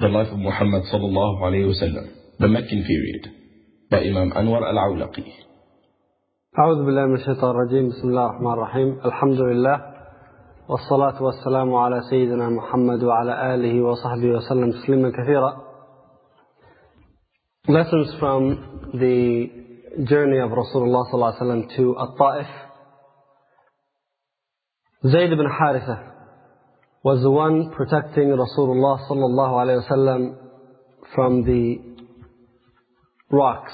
The Life of Muhammad sallallahu alayhi wa sallam, The Meccan Period, by Imam Anwar al-Awlaqi. أعوذ بالله من الشيطان الرجيم بسم الله الرحمن الرحيم الحمد لله والصلاة والسلام على سيدنا محمد وعلى آله وصحبه وسلم تسليما كثيرا Lessons from the journey of Rasulullah صلى الله عليه وسلم to At-Ta'if Zayd ibn Haritha was the one protecting Rasulullah sallallahu from the rocks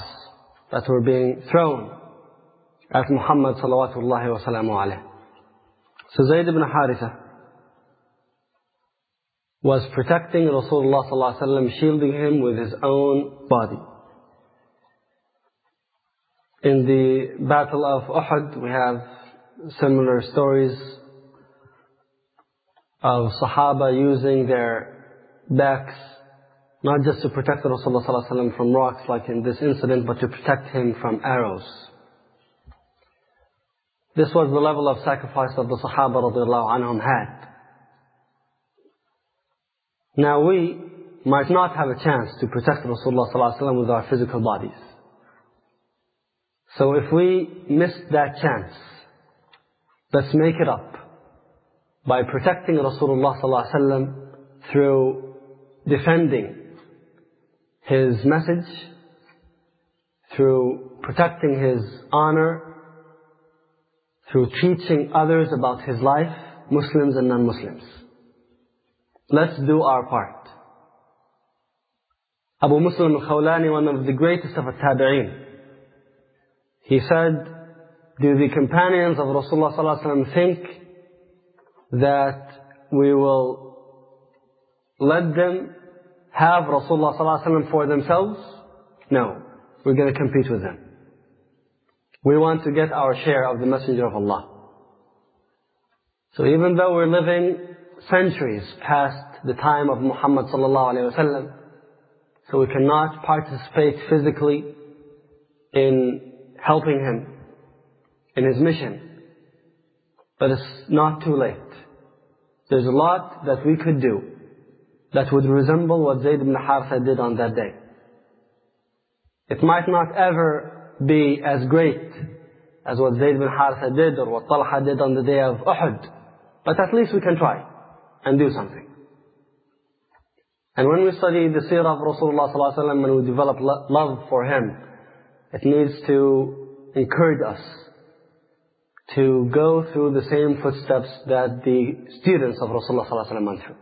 that were being thrown at Muhammad sallallahu alaihi. So Zayd ibn Haritha was protecting Rasulullah sallallahu shielding him with his own body. In the Battle of Uhud, we have similar stories of Sahaba using their backs not just to protect Rasulullah from rocks like in this incident, but to protect him from arrows. This was the level of sacrifice that the Sahaba anhum had. Now we might not have a chance to protect Rasulullah with our physical bodies. So if we miss that chance, let's make it up by protecting Rasulullah wasallam through defending his message, through protecting his honor, through teaching others about his life, Muslims and non-Muslims. Let's do our part. Abu Muslim al-Khawlani, one of the greatest of the tabi'een, he said, do the companions of Rasulullah ﷺ think that we will let them have Rasulullah ﷺ for themselves? No. We're going to compete with them. We want to get our share of the Messenger of Allah. So even though we're living centuries past the time of Muhammad wasallam, so we cannot participate physically in helping him in his mission. But it's not too late. There's a lot that we could do that would resemble what Zayd ibn Haritha did on that day. It might not ever be as great as what Zayd bin Haritha did or what Talha did on the day of Uhud. But at least we can try and do something. And when we study the seerah of Rasulullah ﷺ and we develop love for him, it needs to encourage us to go through the same footsteps that the students of Rasulullah ﷺ went through.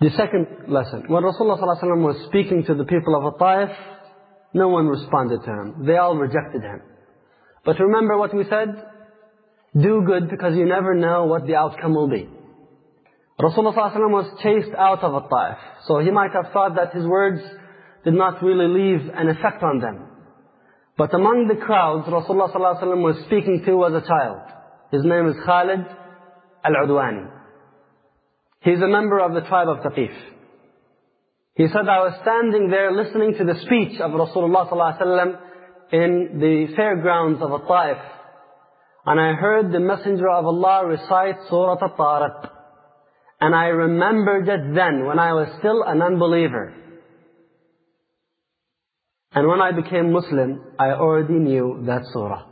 The second lesson, when Rasulullah ﷺ was speaking to the people of Taif, no one responded to him. They all rejected him. But remember what we said? Do good because you never know what the outcome will be. Rasulullah ﷺ was chased out of Taif. So he might have thought that his words did not really leave an effect on them. But among the crowds, Rasulullah ﷺ was speaking to was a child. His name is Khalid al-Udwani. He's a member of the tribe of Taqif. He said, I was standing there listening to the speech of Rasulullah ﷺ in the fairgrounds of Taif. And I heard the Messenger of Allah recite Surah At-Tariq. And I remembered it then when I was still an unbeliever. And when I became Muslim, I already knew that surah.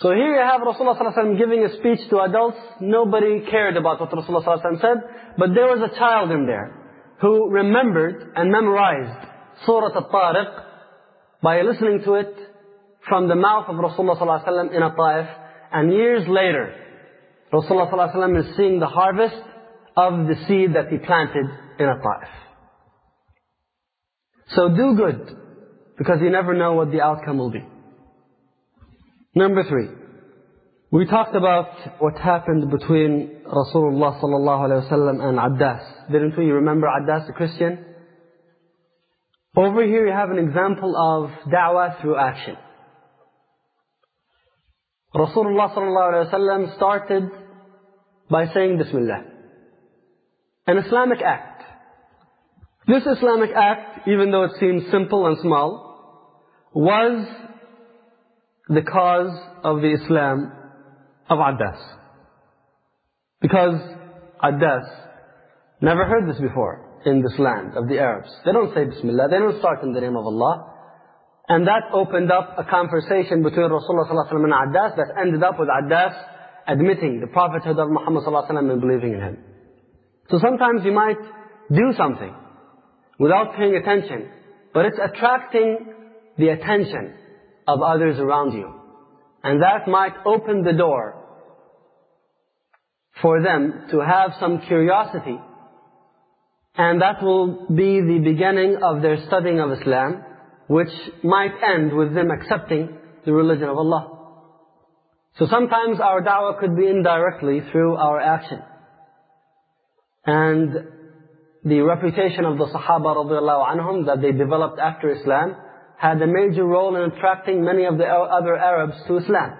So here you have Rasulullah ﷺ giving a speech to adults. Nobody cared about what Rasulullah ﷺ said, but there was a child in there who remembered and memorized Surah Al-Tariq by listening to it from the mouth of Rasulullah ﷺ in At-Ta'if. And years later, Rasulullah ﷺ is seeing the harvest of the seed that he planted in At-Ta'if. So do good, because you never know what the outcome will be. Number three. We talked about what happened between Rasulullah sallallahu alaihi wasallam and Addas. Didn't we? You remember Addas, the Christian? Over here you have an example of da'wah through action. Rasulullah sallallahu alaihi wasallam started by saying Bismillah. An Islamic act. This Islamic act, even though it seems simple and small, was the cause of the Islam of Adas. Because Adas Never heard this before in this land of the Arabs. They don't say Bismillah. They don't start in the name of Allah. And that opened up a conversation between Rasulullah ﷺ and Adas that ended up with Adas admitting the prophethood of Muhammad ﷺ and believing in him. So sometimes you might do something without paying attention, but it's attracting the attention of others around you. And that might open the door for them to have some curiosity. And that will be the beginning of their studying of Islam, which might end with them accepting the religion of Allah. So sometimes our da'wah could be indirectly through our action. And the reputation of the Sahaba radiallahu anhum that they developed after Islam had a major role in attracting many of the other Arabs to Islam.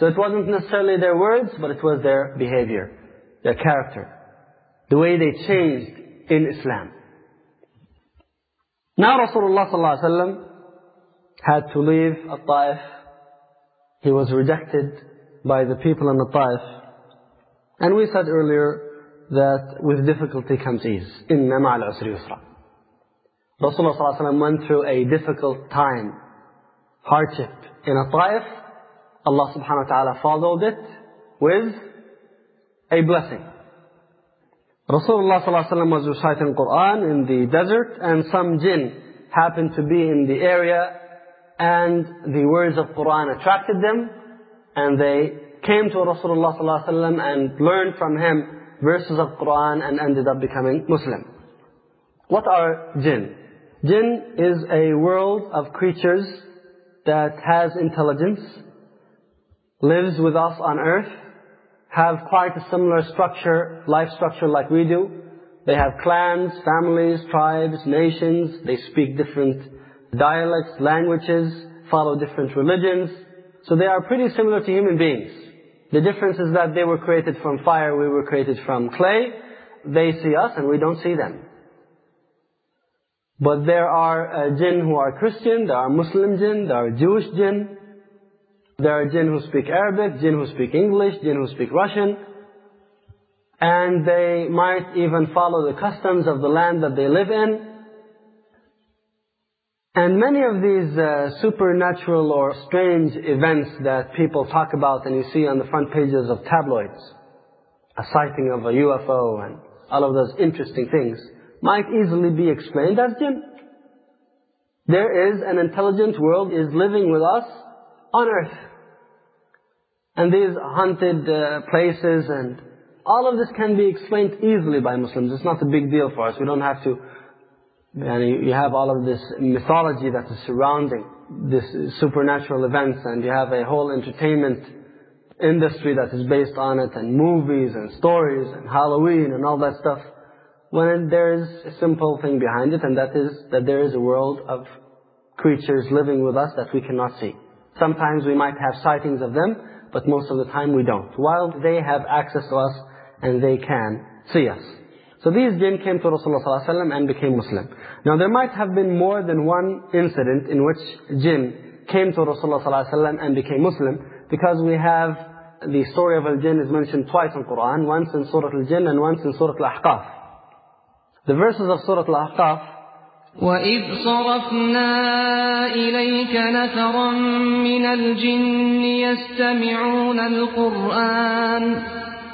So it wasn't necessarily their words, but it was their behavior, their character, the way they changed in Islam. Now Rasulullah ﷺ had to leave At-Ta'if. He was rejected by the people in At-Ta'if. And we said earlier that with difficulty comes ease. إِنَّ مَعَ الْعُسْرِ يُسْرًا Rasulullah ﷺ went through a difficult time, hardship in At-Ta'if. Allah subhanahu wa ta'ala followed it with a blessing. Rasulullah ﷺ was reciting Quran in the desert and some jinn happened to be in the area and the words of Quran attracted them and they came to Rasulullah ﷺ and learned from him verses of Quran and ended up becoming Muslim. What are jinn? Jinn is a world of creatures that has intelligence, lives with us on earth, have quite a similar structure, life structure like we do. They have clans, families, tribes, nations. They speak different dialects, languages, follow different religions. So they are pretty similar to human beings. The difference is that they were created from fire, we were created from clay. They see us and we don't see them. But there are uh, jinn who are Christian, there are Muslim jinn, there are Jewish jinn, there are jinn who speak Arabic, jinn who speak English, jinn who speak Russian. And they might even follow the customs of the land that they live in. And many of these uh, supernatural or strange events that people talk about and you see on the front pages of tabloids, a sighting of a UFO and all of those interesting things, might easily be explained as jinn. There is an intelligent world is living with us on earth. And these haunted uh, places and all of this can be explained easily by Muslims. It's not a big deal for us. We don't have to, and you have all of this mythology that is surrounding this supernatural events and you have a whole entertainment industry that is based on it and movies and stories and Halloween and all that stuff when there is a simple thing behind it, and that is that there is a world of creatures living with us that we cannot see. Sometimes we might have sightings of them, but most of the time we don't. While they have access to us and they can see us. So these jinn came to Rasulullah ﷺ and became Muslim. Now there might have been more than one incident in which jinn came to Rasulullah ﷺ and became Muslim, because we have the story of al-jinn is mentioned twice in Quran, once in Surah al-Jinn and once in Surah al-Ahqaf. The verses of Surah Al-Ahqaf وَإِذْ صَرَفْنَا إِلَيْكَ نَفَرًا مِنَ الْجِنِّ يَسْتَمِعُونَ الْقُرْآنَ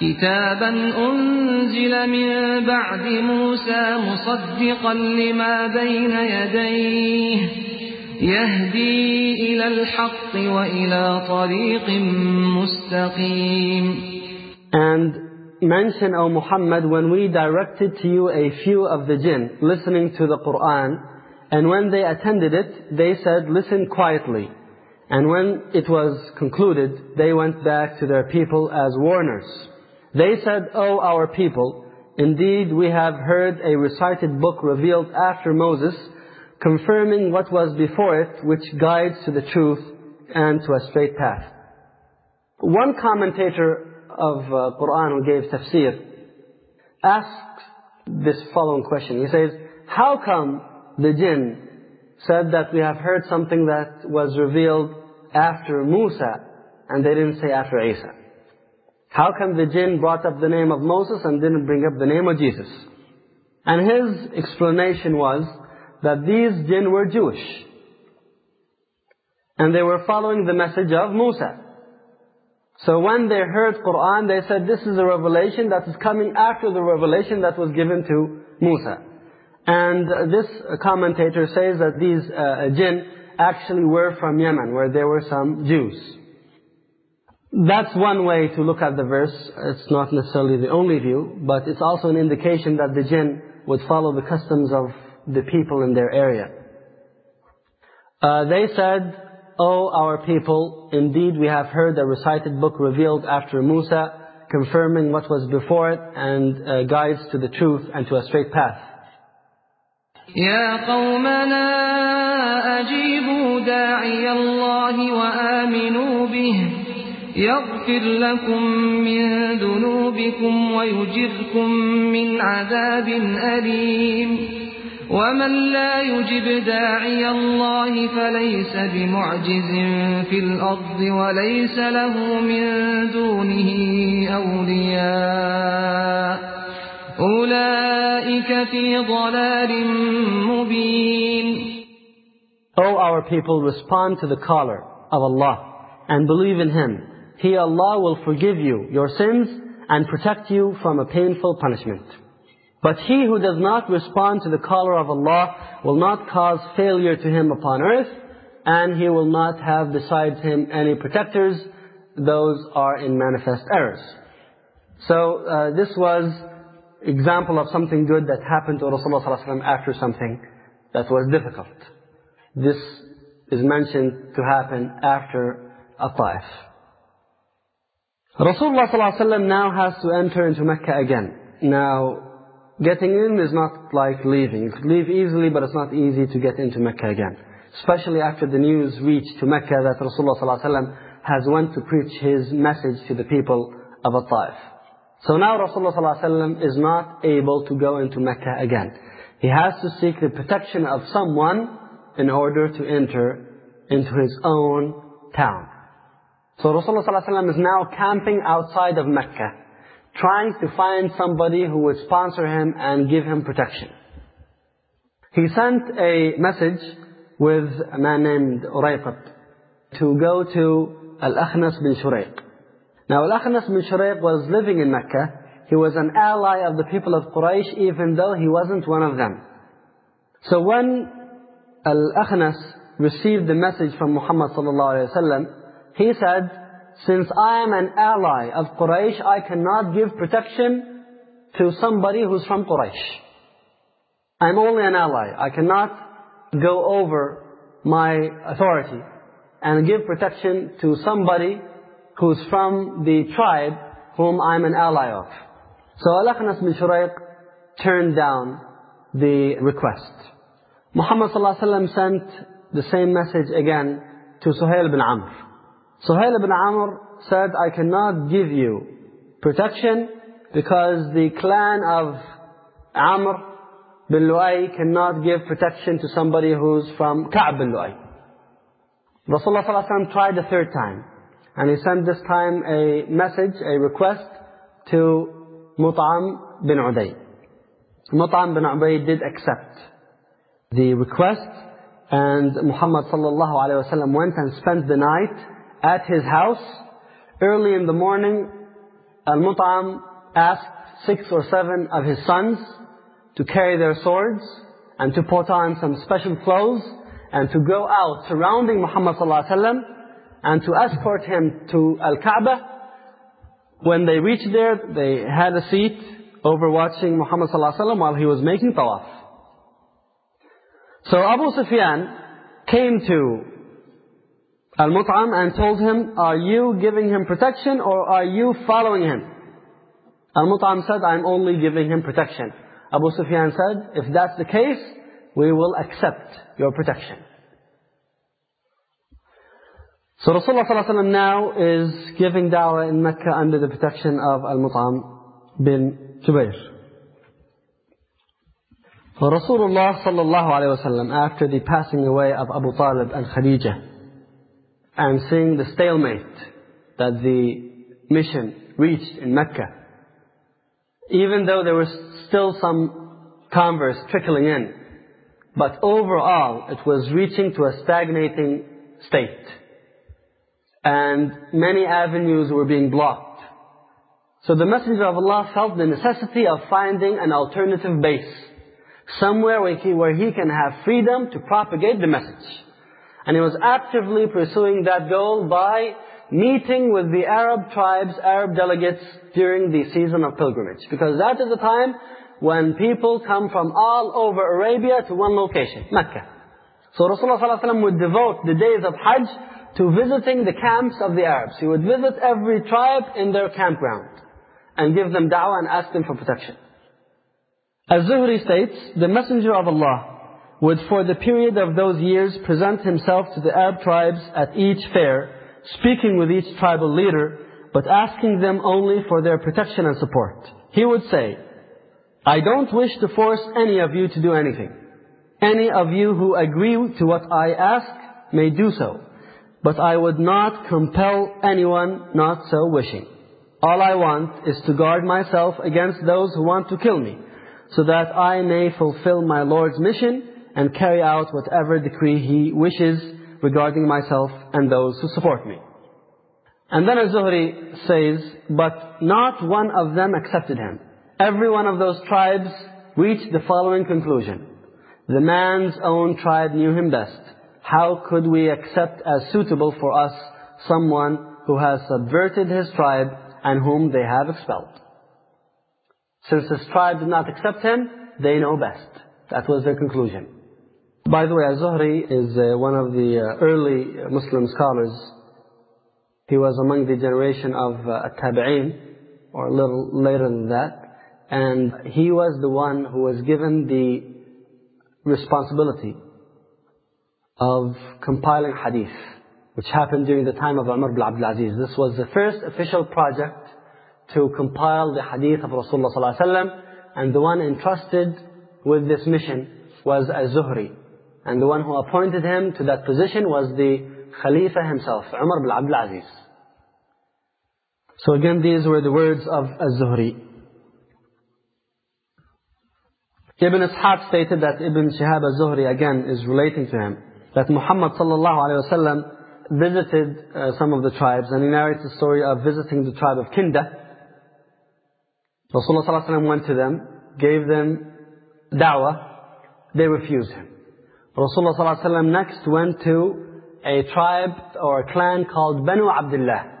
كتابا أنزل من بعد موسى مصدقا لما بين يديه يهدي إلى الحق وإلى طريق مستقيم And mention, O Muhammad, when we directed to you a few of the jinn listening to the Qur'an, and when they attended it, they said, listen quietly. And when it was concluded, they went back to their people as warners. They said, O our people, indeed we have heard a recited book revealed after Moses, confirming what was before it, which guides to the truth and to a straight path. One commentator of uh, Quran who gave tafsir asks this following question. He says, how come the jinn said that we have heard something that was revealed after Musa and they didn't say after Isa? How come the jinn brought up the name of Moses and didn't bring up the name of Jesus? And his explanation was that these jinn were Jewish. And they were following the message of Musa. So when they heard Quran, they said this is a revelation that is coming after the revelation that was given to Musa. And this commentator says that these uh, jinn actually were from Yemen, where there were some Jews. That's one way to look at the verse. It's not necessarily the only view, but it's also an indication that the jinn would follow the customs of the people in their area. Uh, they said, O our people, indeed we have heard a recited book revealed after Musa, confirming what was before it and uh, guides to the truth and to a straight path. يا قومنا أجيبوا داعي الله وآمنوا به يغفر لكم من ذنوبكم ويجركم من عذاب أليم. ومن لا يجب داعي الله فليس بمعجز في الأرض وليس له من دونه أولياء. أولئك في ضلال مبين. O our people, respond to the caller of Allah and believe in Him. He, Allah, will forgive you your sins and protect you from a painful punishment. But he who does not respond to the caller of Allah will not cause failure to him upon earth, and he will not have besides him any protectors. Those are in manifest errors. So uh, this was example of something good that happened to Rasulullah ﷺ after something that was difficult. This is mentioned to happen after At-Taif. Rasulullah ﷺ now has to enter into Mecca again. Now, getting in is not like leaving. You could leave easily, but it's not easy to get into Mecca again. Especially after the news reached to Mecca that Rasulullah ﷺ has went to preach his message to the people of Taif. So now Rasulullah ﷺ is not able to go into Mecca again. He has to seek the protection of someone in order to enter into his own town. So Rasulullah ﷺ is now camping outside of Mecca, trying to find somebody who would sponsor him and give him protection. He sent a message with a man named Urayqat to go to Al-Akhnas bin Shurayq. Now Al-Akhnas bin Shurayq was living in Mecca. He was an ally of the people of Quraysh even though he wasn't one of them. So when Al-Akhnas received the message from Muhammad sallallahu alaihi wasallam, he said, since I am an ally of Quraysh, I cannot give protection to somebody who's from Quraysh. I'm only an ally. I cannot go over my authority and give protection to somebody who's from the tribe whom I'm an ally of. So Al-Akhnas bin Shurayq turned down the request. Muhammad ﷺ sent the same message again to Suhail bin Amr. Suhail bin Amr said, I cannot give you protection because the clan of Amr bin Lu'ay cannot give protection to somebody who's from Ka'b bin Lu'ay. Rasulullah ﷺ tried a third time. And he sent this time a message, a request to Mut'am bin Uday. Mut'am bin Uday did accept the request and Muhammad sallallahu alayhi went and spent the night at his house. Early in the morning, Al-Mut'am asked six or seven of his sons to carry their swords and to put on some special clothes and to go out surrounding Muhammad wasallam and to escort him to Al-Kaaba. When they reached there, they had a seat overwatching Muhammad ﷺ while he was making tawaf. So Abu Sufyan came to Al-Mut'am and told him, are you giving him protection or are you following him? Al-Mut'am said, I'm only giving him protection. Abu Sufyan said, if that's the case, we will accept your protection. So Rasulullah ﷺ now is giving da'wah in Mecca under the protection of Al-Mut'am bin Jubair. Rasulullah ﷺ, after the passing away of Abu Talib and Khadijah, and seeing the stalemate that the mission reached in Mecca, even though there was still some converse trickling in, but overall it was reaching to a stagnating state and many avenues were being blocked. So the Messenger of Allah felt the necessity of finding an alternative base, somewhere where he, where he can have freedom to propagate the message. And he was actively pursuing that goal by meeting with the Arab tribes, Arab delegates during the season of pilgrimage. Because that is the time when people come from all over Arabia to one location, Mecca. So Rasulullah ﷺ would devote the days of Hajj to visiting the camps of the Arabs. He would visit every tribe in their campground and give them da'wah and ask them for protection. As Zuhri states, the Messenger of Allah would for the period of those years present himself to the Arab tribes at each fair, speaking with each tribal leader, but asking them only for their protection and support. He would say, I don't wish to force any of you to do anything. Any of you who agree to what I ask may do so. But I would not compel anyone not so wishing. All I want is to guard myself against those who want to kill me, so that I may fulfill my Lord's mission and carry out whatever decree He wishes regarding myself and those who support me. And then Az-Zuhri says, but not one of them accepted him. Every one of those tribes reached the following conclusion. The man's own tribe knew him best how could we accept as suitable for us someone who has subverted his tribe and whom they have expelled? Since his tribe did not accept him, they know best. That was their conclusion. By the way, Az-Zuhri is uh, one of the uh, early Muslim scholars. He was among the generation of uh, Tabi'een, or a little later than that. And he was the one who was given the responsibility of compiling hadith, which happened during the time of Umar ibn Abdul Aziz. This was the first official project to compile the hadith of Rasulullah ﷺ, and the one entrusted with this mission was Az-Zuhri. And the one who appointed him to that position was the Khalifa himself, Umar ibn Abdul Aziz. So again, these were the words of Az-Zuhri. Ibn Ishaq stated that Ibn Shihab az-Zuhri again is relating to him that Muhammad sallallahu alayhi wasallam visited uh, some of the tribes and he narrates the story of visiting the tribe of Kinda. Rasulullah sallallahu alayhi wasallam went to them, gave them da'wah, they refused him. Rasulullah wasallam next went to a tribe or a clan called Banu Abdullah,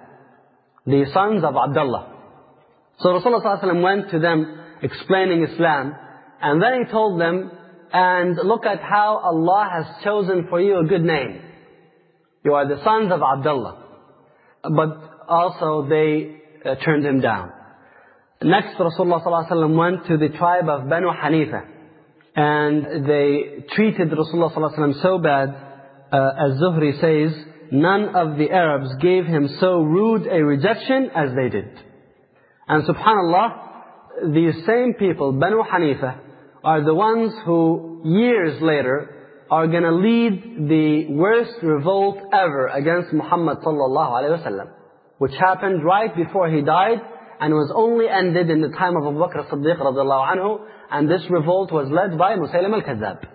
the sons of Abdullah. So Rasulullah wasallam went to them explaining Islam and then he told them and look at how Allah has chosen for you a good name. You are the sons of Abdullah. But also they uh, turned him down. Next, Rasulullah ﷺ went to the tribe of Banu Hanifa. And they treated Rasulullah ﷺ so bad, uh, as Zuhri says, none of the Arabs gave him so rude a rejection as they did. And subhanAllah, these same people, Banu Hanifa, are the ones who years later are going to lead the worst revolt ever against Muhammad wasallam, which happened right before he died and it was only ended in the time of Abu Bakr as-Siddiq anhu, and this revolt was led by Musaylim al-Kadhab.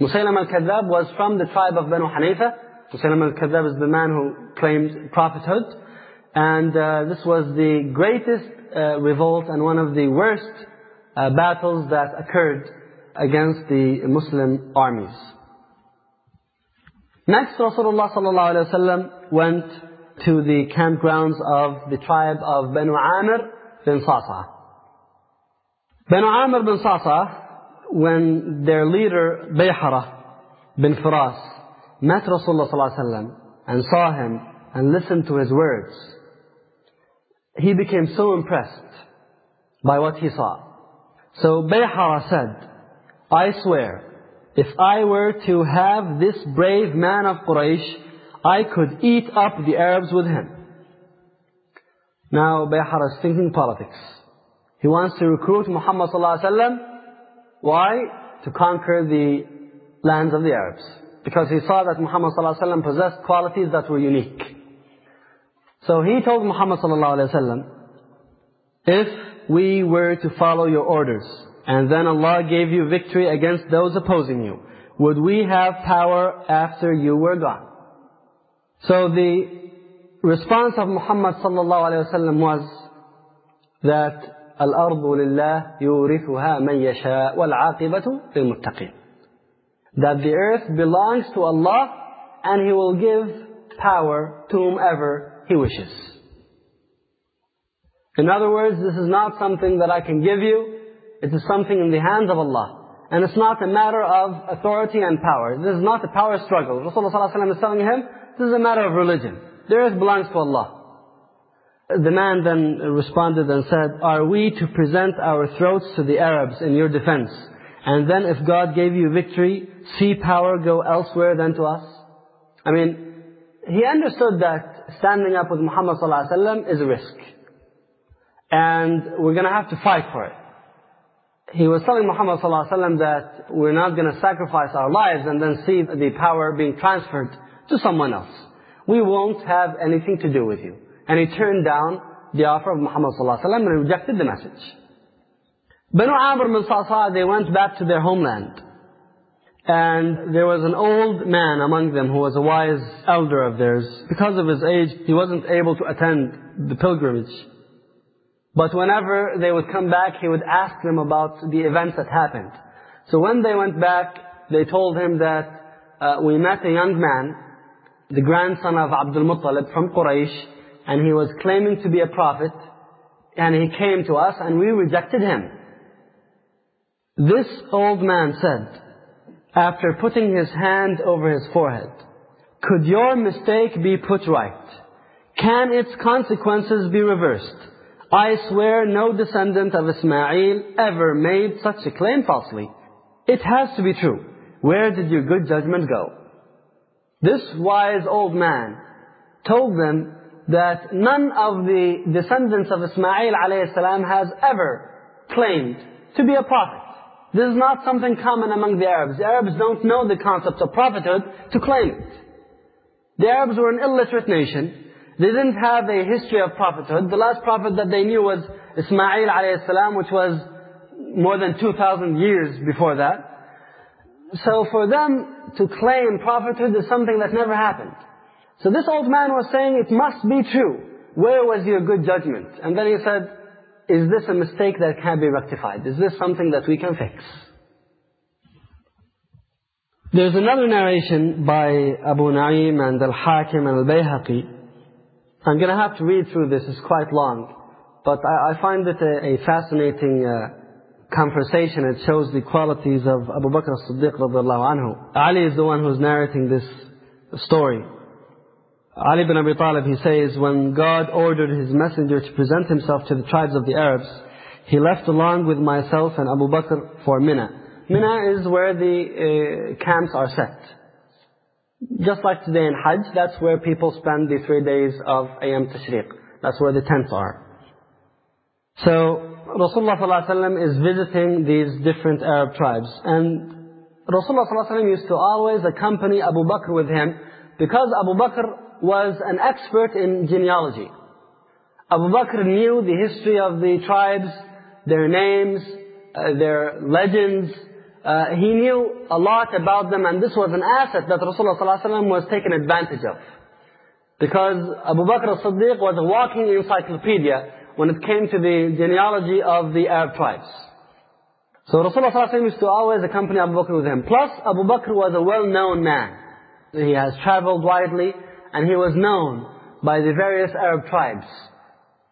Musaylim al-Kadhab was from the tribe of Banu Hanifa. Musaylim al-Kadhab is the man who claimed prophethood, and uh, this was the greatest uh, revolt and one of the worst uh, battles that occurred against the Muslim armies. Next, Rasulullah ﷺ went to the campgrounds of the tribe of Banu Amir bin Sasa. Banu Amir bin Sasa, when their leader Bayhara bin Firas met Rasulullah ﷺ and saw him and listened to his words, he became so impressed by what he saw. So Bayhara said, I swear, if I were to have this brave man of Quraysh, I could eat up the Arabs with him. Now Bayhar is thinking politics. He wants to recruit Muhammad wasallam. Why? To conquer the lands of the Arabs. Because he saw that Muhammad wasallam possessed qualities that were unique. So he told Muhammad wasallam, if we were to follow your orders, and then Allah gave you victory against those opposing you, would we have power after you were gone? So the response of Muhammad sallallahu alaihi wasallam was that الأرض لله يورثها من يشاء والعاقبة للمتقين. That the earth belongs to Allah and He will give power to whomever He wishes. In other words, this is not something that I can give you. It is something in the hands of Allah. And it's not a matter of authority and power. This is not a power struggle. Rasulullah ﷺ is telling him, this is a matter of religion. The earth belongs to Allah. The man then responded and said, Are we to present our throats to the Arabs in your defense? And then if God gave you victory, see power go elsewhere than to us? I mean, he understood that standing up with Muhammad ﷺ is a risk. And we're going to have to fight for it. He was telling Muhammad ﷺ that we're not going to sacrifice our lives and then see the power being transferred to someone else. We won't have anything to do with you. And he turned down the offer of Muhammad ﷺ and rejected the message. Banu Amr bin Sa'sa, they went back to their homeland. And there was an old man among them who was a wise elder of theirs. Because of his age, he wasn't able to attend the pilgrimage. But whenever they would come back, he would ask them about the events that happened. So when they went back, they told him that uh, we met a young man, the grandson of Abdul Muttalib from Quraysh, and he was claiming to be a prophet, and he came to us and we rejected him. This old man said, after putting his hand over his forehead, could your mistake be put right? Can its consequences be reversed? I swear no descendant of Ismail ever made such a claim falsely. It has to be true. Where did your good judgment go? This wise old man told them that none of the descendants of Ismail alayhi has ever claimed to be a prophet. This is not something common among the Arabs. The Arabs don't know the concept of prophethood to claim it. The Arabs were an illiterate nation. They didn't have a history of prophethood. The last prophet that they knew was Ismail alayhi which was more than 2,000 years before that. So for them to claim prophethood is something that never happened. So this old man was saying, it must be true. Where was your good judgment? And then he said, is this a mistake that can be rectified? Is this something that we can fix? There's another narration by Abu Na'im and Al-Hakim and Al-Bayhaqi. I'm going to have to read through this, it's quite long. But I, I find it a, a fascinating uh, conversation. It shows the qualities of Abu Bakr as-Siddiq radiallahu anhu. Ali is the one who's narrating this story. Ali bin Abi Talib, he says, when God ordered his messenger to present himself to the tribes of the Arabs, he left along with myself and Abu Bakr for Mina. Mina is where the uh, camps are set. Just like today in Hajj, that's where people spend the three days of Ayam Tashriq. That's where the tents are. So, Rasulullah ﷺ is visiting these different Arab tribes. And Rasulullah ﷺ used to always accompany Abu Bakr with him because Abu Bakr was an expert in genealogy. Abu Bakr knew the history of the tribes, their names, uh, their legends. Uh, he knew a lot about them and this was an asset that Rasulullah ﷺ was taken advantage of. Because Abu Bakr as-Siddiq was a walking encyclopedia when it came to the genealogy of the Arab tribes. So Rasulullah ﷺ used to always accompany Abu Bakr with him. Plus, Abu Bakr was a well-known man. He has traveled widely and he was known by the various Arab tribes.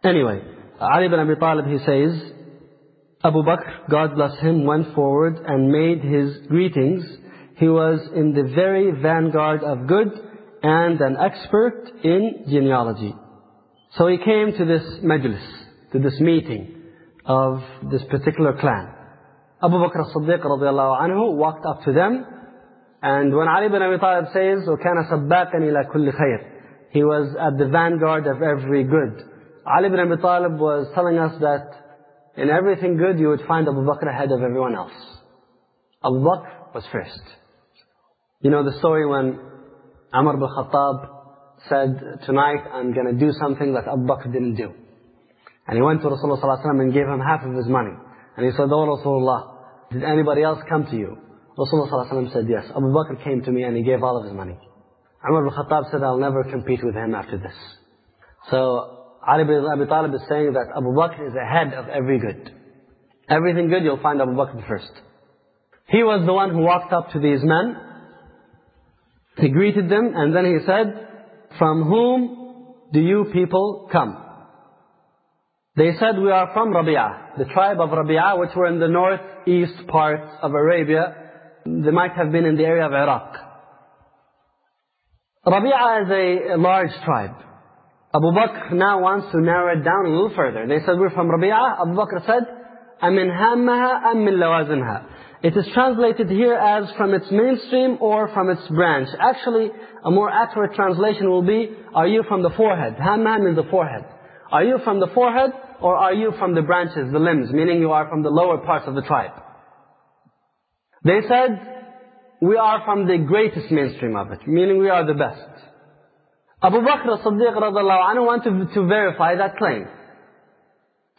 Anyway, Ali bin Abi Talib, he says, Abu Bakr, God bless him, went forward and made his greetings. He was in the very vanguard of good and an expert in genealogy. So he came to this majlis, to this meeting of this particular clan. Abu Bakr as-Siddiq radiallahu anhu walked up to them and when Ali bin Abi Talib says, وَكَانَ سَبَّاقًا إِلَى كُلِّ خَيْرٍ He was at the vanguard of every good. Ali bin Abi Talib was telling us that in everything good you would find Abu Bakr ahead of everyone else. Abu Bakr was first. You know the story when Umar bin Khattab said, tonight I'm going to do something that Abu Bakr didn't do. And he went to Rasulullah ﷺ and gave him half of his money. And he said, Oh Rasulullah, did anybody else come to you? Rasulullah ﷺ said, yes. Abu Bakr came to me and he gave all of his money. Umar bin Khattab said, I'll never compete with him after this. So Ali bin Abi Talib is saying that Abu Bakr is ahead of every good. Everything good, you'll find Abu Bakr first. He was the one who walked up to these men. He greeted them and then he said, From whom do you people come? They said, we are from Rabi'ah, the tribe of Rabi'ah, which were in the northeast part of Arabia. They might have been in the area of Iraq. Rabi'ah is a large tribe. Abu Bakr now wants to narrow it down a little further. They said, we're from Rabi'ah. Abu Bakr said, أَمِنْ هَامَّهَا أَمْ مِنْ لَوَازِنْهَا it is translated here as from its mainstream or from its branch. Actually, a more accurate translation will be, are you from the forehead? Hamma means the forehead. Are you from the forehead or are you from the branches, the limbs, meaning you are from the lower parts of the tribe? They said, we are from the greatest mainstream of it, meaning we are the best. Abu Bakr as-Siddiq anhu wanted to verify that claim.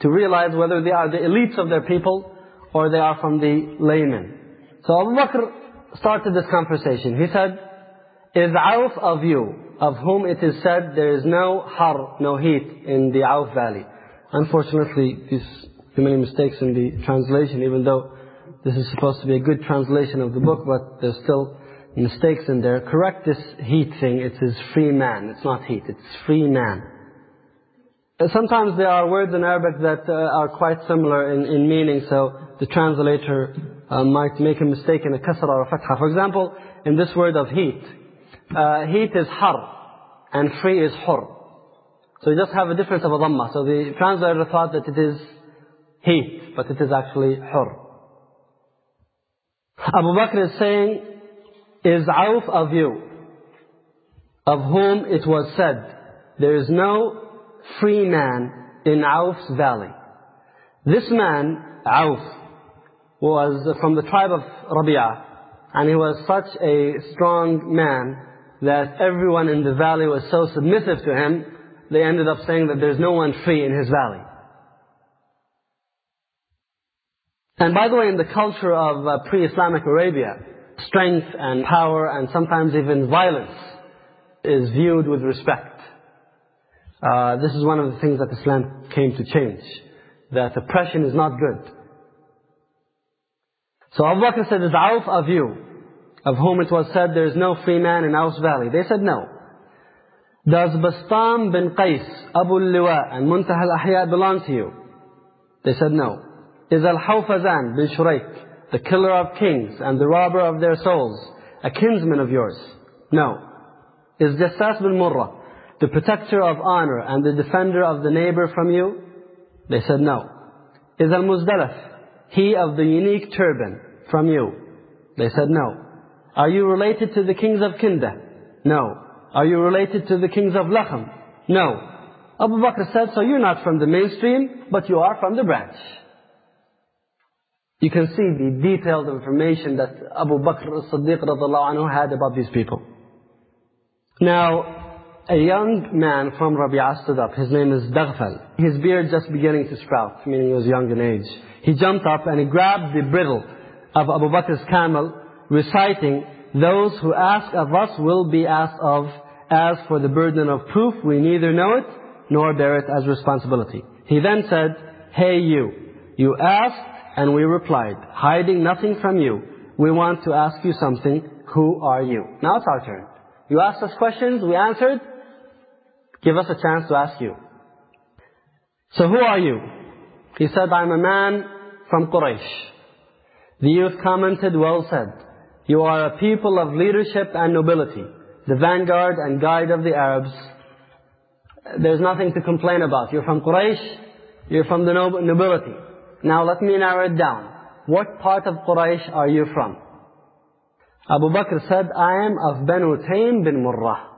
To realize whether they are the elites of their people or they are from the laymen. So Abu Bakr started this conversation. He said, Is Auf of you, of whom it is said there is no har, no heat in the Auf valley? Unfortunately, there's too many mistakes in the translation, even though this is supposed to be a good translation of the book, but there's still mistakes in there. Correct this heat thing, it is free man. It's not heat, it's free man. Sometimes there are words in Arabic that uh, are quite similar in, in meaning, so the translator uh, might make a mistake in a kasra or a fatha. For example, in this word of heat, uh, heat is har, and free is hur. So you just have a difference of a dhamma. So the translator thought that it is heat, but it is actually hur. Abu Bakr is saying, is Auf of you, of whom it was said, there is no free man in Auf's valley. This man, Auf, was from the tribe of Rabi'ah, and he was such a strong man that everyone in the valley was so submissive to him, they ended up saying that there's no one free in his valley. And by the way, in the culture of uh, pre-Islamic Arabia, strength and power and sometimes even violence is viewed with respect. Uh, this is one of the things that Islam came to change. That oppression is not good. So Abu Bakr said, is Auf of you, of whom it was said there is no free man in Auf's valley? They said no. Does Bastam bin Qais, Abu Liwa and Muntah al-Ahya belong to you? They said no. Is Al-Hawfazan bin Shuraik, the killer of kings and the robber of their souls, a kinsman of yours? No. Is Jassas bin Murrah, the protector of honor and the defender of the neighbor from you? They said no. Is Al-Muzdalif, he of the unique turban, from you? They said no. Are you related to the kings of Kinda? No. Are you related to the kings of Lakham? No. Abu Bakr said, so you're not from the mainstream, but you are from the branch. You can see the detailed information that Abu Bakr as-Siddiq had about these people. Now, a young man from Rabi'ah stood up. His name is Daghfal. His beard just beginning to sprout, meaning he was young in age. He jumped up and he grabbed the bridle of Abu Bakr's camel, reciting, Those who ask of us will be asked of. As for the burden of proof, we neither know it nor bear it as responsibility. He then said, Hey you, you asked and we replied, hiding nothing from you. We want to ask you something. Who are you? Now it's our turn. You asked us questions, we answered. Give us a chance to ask you. So who are you? He said, I'm a man from Quraysh. The youth commented, well said. You are a people of leadership and nobility, the vanguard and guide of the Arabs. There's nothing to complain about. You're from Quraysh, you're from the nobility. Now let me narrow it down. what part of Quraysh are you from? Abu Bakr said, I am of Banu Taym bin Murrah.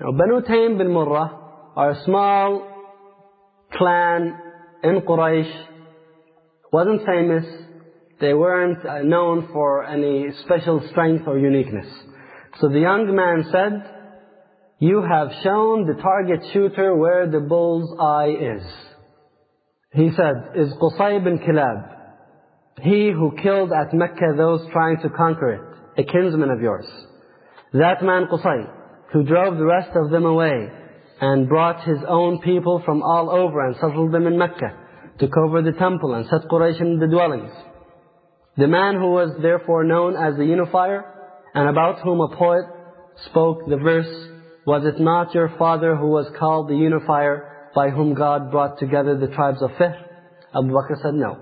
Now, Banu Taym bin Murrah are a small clan in Quraysh. Wasn't famous. They weren't uh, known for any special strength or uniqueness. So the young man said, you have shown the target shooter where the bull's eye is. He said, is Qusay bin Kilab, he who killed at Mecca those trying to conquer it, a kinsman of yours. That man Qusay, who drove the rest of them away and brought his own people from all over and settled them in Mecca, took over the temple and set Quraysh in the dwellings. The man who was therefore known as the unifier and about whom a poet spoke the verse, Was it not your father who was called the unifier by whom God brought together the tribes of Fihr? Abu Bakr said no.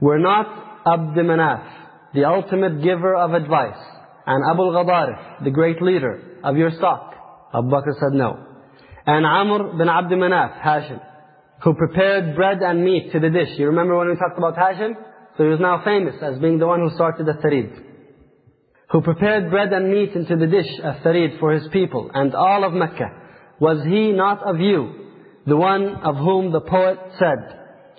We're not Abd Manaf, the ultimate giver of advice, and Abu al-Ghadarif, the great leader of your stock. Abu Bakr said no. And Amr bin Abd Manaf, Hashim, who prepared bread and meat to the dish. You remember when we talked about Hashim? So he was now famous as being the one who started the Tharid. Who prepared bread and meat into the dish, a Tharid, for his people and all of Mecca. Was he not of you, the one of whom the poet said,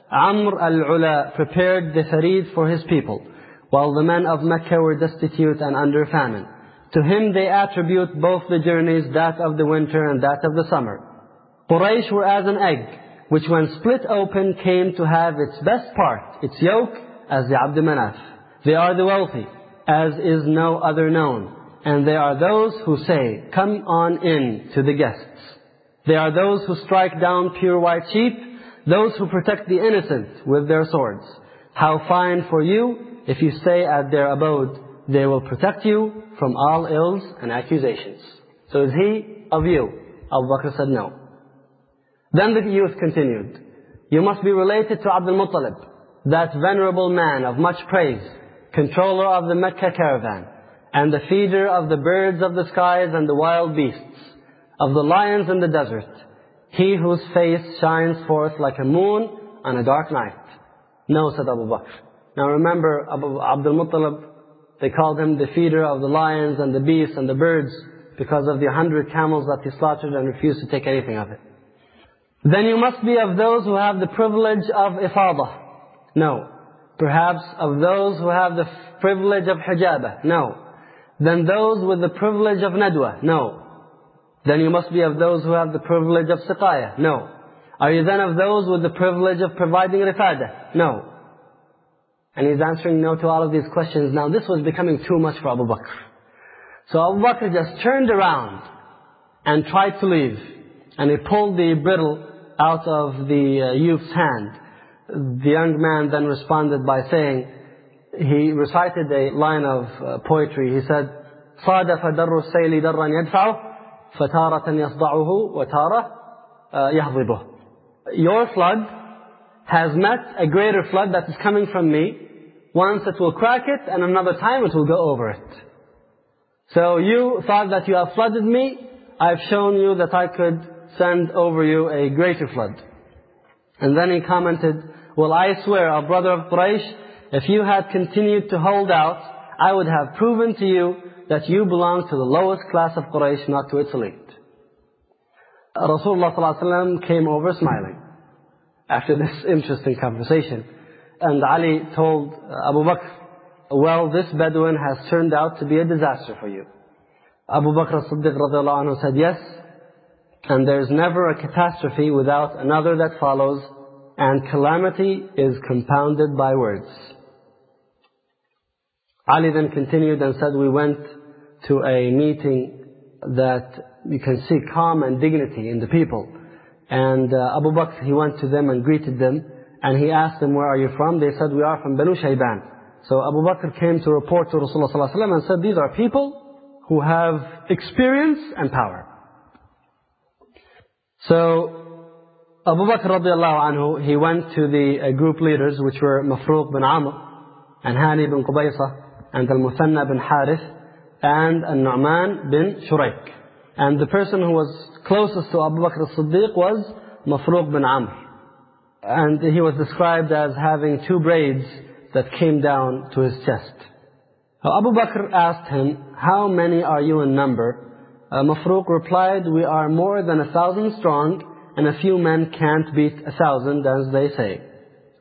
Amr al-Ula prepared the Tharid for his people, while the men of Mecca were destitute and under famine. To him they attribute both the journeys, that of the winter and that of the summer. Quraysh were as an egg, which when split open came to have its best part, its yolk, as the Abd Manaf. They are the wealthy, as is no other known. And they are those who say, come on in to the guests. They are those who strike down pure white sheep, those who protect the innocent with their swords. How fine for you if you stay at their abode. They will protect you from all ills and accusations. So is he of you? Abu Bakr said no. Then the youth continued. You must be related to Abdul Muttalib, that venerable man of much praise, controller of the Mecca caravan, and the feeder of the birds of the skies and the wild beasts, of the lions in the desert, he whose face shines forth like a moon on a dark night. No, said Abu Bakr. Now remember, Abu Abdul Muttalib, they called him the feeder of the lions and the beasts and the birds because of the hundred camels that he slaughtered and refused to take anything of it. Then you must be of those who have the privilege of ifadah. No. Perhaps of those who have the privilege of hijabah. No. Then those with the privilege of nadwa. No. Then you must be of those who have the privilege of siqayah. No. Are you then of those with the privilege of providing rifadah? No. And he's answering no to all of these questions. Now this was becoming too much for Abu Bakr. So Abu Bakr just turned around and tried to leave. And he pulled the bridle out of the uh, youth's hand. The young man then responded by saying, he recited a line of uh, poetry. He said, صادف در السيل درا يدفعه فتارة يصدعه وتارة يهضبه. Your flood has met a greater flood that is coming from me. once it will crack it, and another time it will go over it. So you thought that you have flooded me. I've shown you that I could send over you a greater flood. And then he commented, Well, I swear, O brother of Quraysh, if you had continued to hold out, I would have proven to you that you belong to the lowest class of Quraysh, not to its elite. Rasulullah ﷺ came over smiling after this interesting conversation. And Ali told Abu Bakr, well, this Bedouin has turned out to be a disaster for you. Abu Bakr as-Siddiq anhu said, yes, and there's never a catastrophe without another that follows, and calamity is compounded by words. Ali then continued and said, we went to a meeting that you can see calm and dignity in the people. And uh, Abu Bakr, he went to them and greeted them, and he asked them, where are you from? They said, we are from Banu Shayban. So Abu Bakr came to report to Rasulullah ﷺ and said, these are people who have experience and power. So Abu Bakr anhu, he went to the uh, group leaders, which were Mafruq bin Amr, and Hani bin Qubaysa, and Al-Muthanna bin Harith, and Al-Nu'man bin Shurayk. And the person who was closest to Abu Bakr as-Siddiq was Mafruq bin Amr. And he was described as having two braids that came down to his chest. Abu Bakr asked him, How many are you in number? Uh, Mafruq replied, We are more than a thousand strong, and a few men can't beat a thousand, as they say.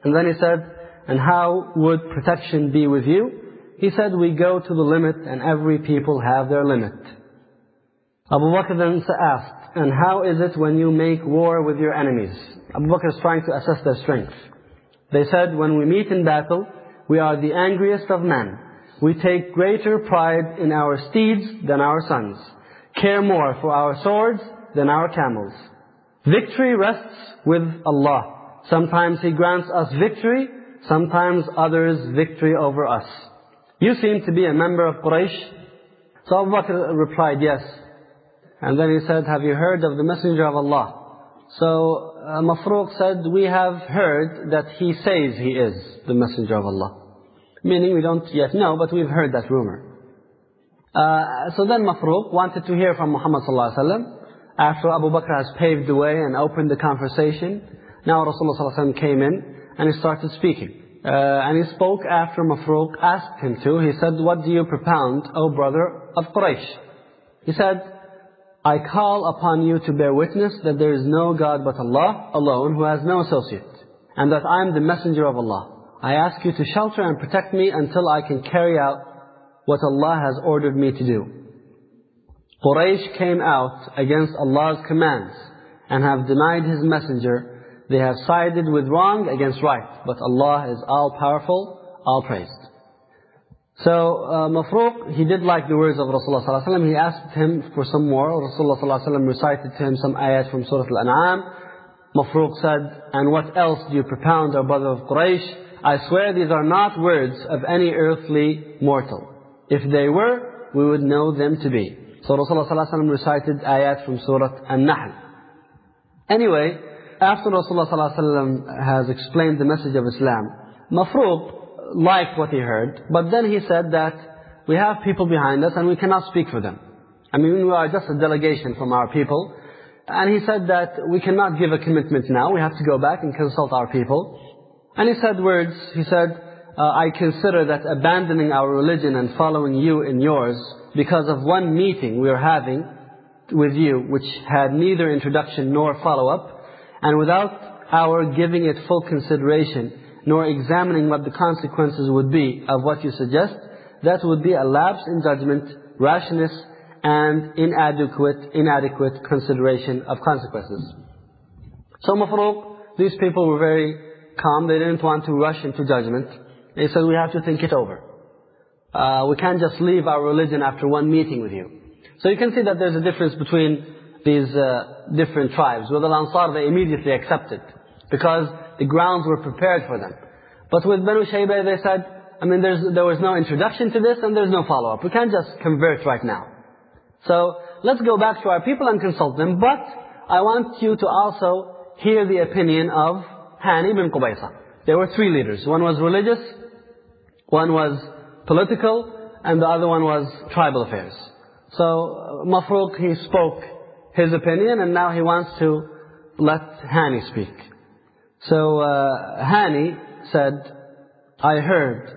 And then he said, And how would protection be with you? He said, We go to the limit, and every people have their limit. Abu Bakr then asked, And how is it when you make war with your enemies? Abu Bakr is trying to assess their strength. They said, When we meet in battle, we are the angriest of men. We take greater pride in our steeds than our sons, care more for our swords than our camels. Victory rests with Allah. Sometimes He grants us victory, sometimes others victory over us. You seem to be a member of Quraysh. So Abu Bakr replied, yes. And then he said, have you heard of the Messenger of Allah? So uh, Mafruq said, we have heard that he says he is the Messenger of Allah. Meaning we don't yet know, but we've heard that rumor. Uh, so then Mafruq wanted to hear from Muhammad sallallahu. After Abu Bakr has paved the way and opened the conversation, now Rasulullah sallallahu came in and he started speaking. Uh, and he spoke after Mafruq asked him to. He said, What do you propound, O brother of Quraysh? He said, I call upon you to bear witness that there is no God but Allah alone who has no associate, and that I am the messenger of Allah. I ask you to shelter and protect me until I can carry out what Allah has ordered me to do. Quraysh came out against Allah's commands and have denied His messenger they have sided with wrong against right. But Allah is all-powerful, all-praised. So, uh, Mafruq, he did like the words of Rasulullah ﷺ. He asked him for some more. Rasulullah ﷺ recited to him some ayat from Surah Al-An'am. Mafruq said, And what else do you propound, O brother of Quraysh? I swear these are not words of any earthly mortal. If they were, we would know them to be. So Rasulullah ﷺ recited ayat from Surah An-Nahl. Anyway, after Rasulullah ﷺ has explained the message of Islam, Mafruq liked what he heard, but then he said that we have people behind us and we cannot speak for them. I mean, we are just a delegation from our people. And he said that we cannot give a commitment now, we have to go back and consult our people. And he said words, he said, uh, I consider that abandoning our religion and following you in yours because of one meeting we are having with you, which had neither introduction nor follow-up, and without our giving it full consideration, nor examining what the consequences would be of what you suggest, that would be a lapse in judgment, rashness, and inadequate, inadequate consideration of consequences. So Mafruq, these people were very calm. They didn't want to rush into judgment. They said, we have to think it over. Uh, we can't just leave our religion after one meeting with you. So you can see that there's a difference between these uh, different tribes. With Al-Ansar, they immediately accepted because the grounds were prepared for them. But with Banu Shaybah, they said, I mean, there was no introduction to this and there's no follow-up. We can't just convert right now. So let's go back to our people and consult them. But I want you to also hear the opinion of Hani bin Qubaysa. There were three leaders. One was religious, one was political, and the other one was tribal affairs. So uh, Mafruq, he spoke his opinion and now he wants to let Hani speak. So uh, Hani said, I heard.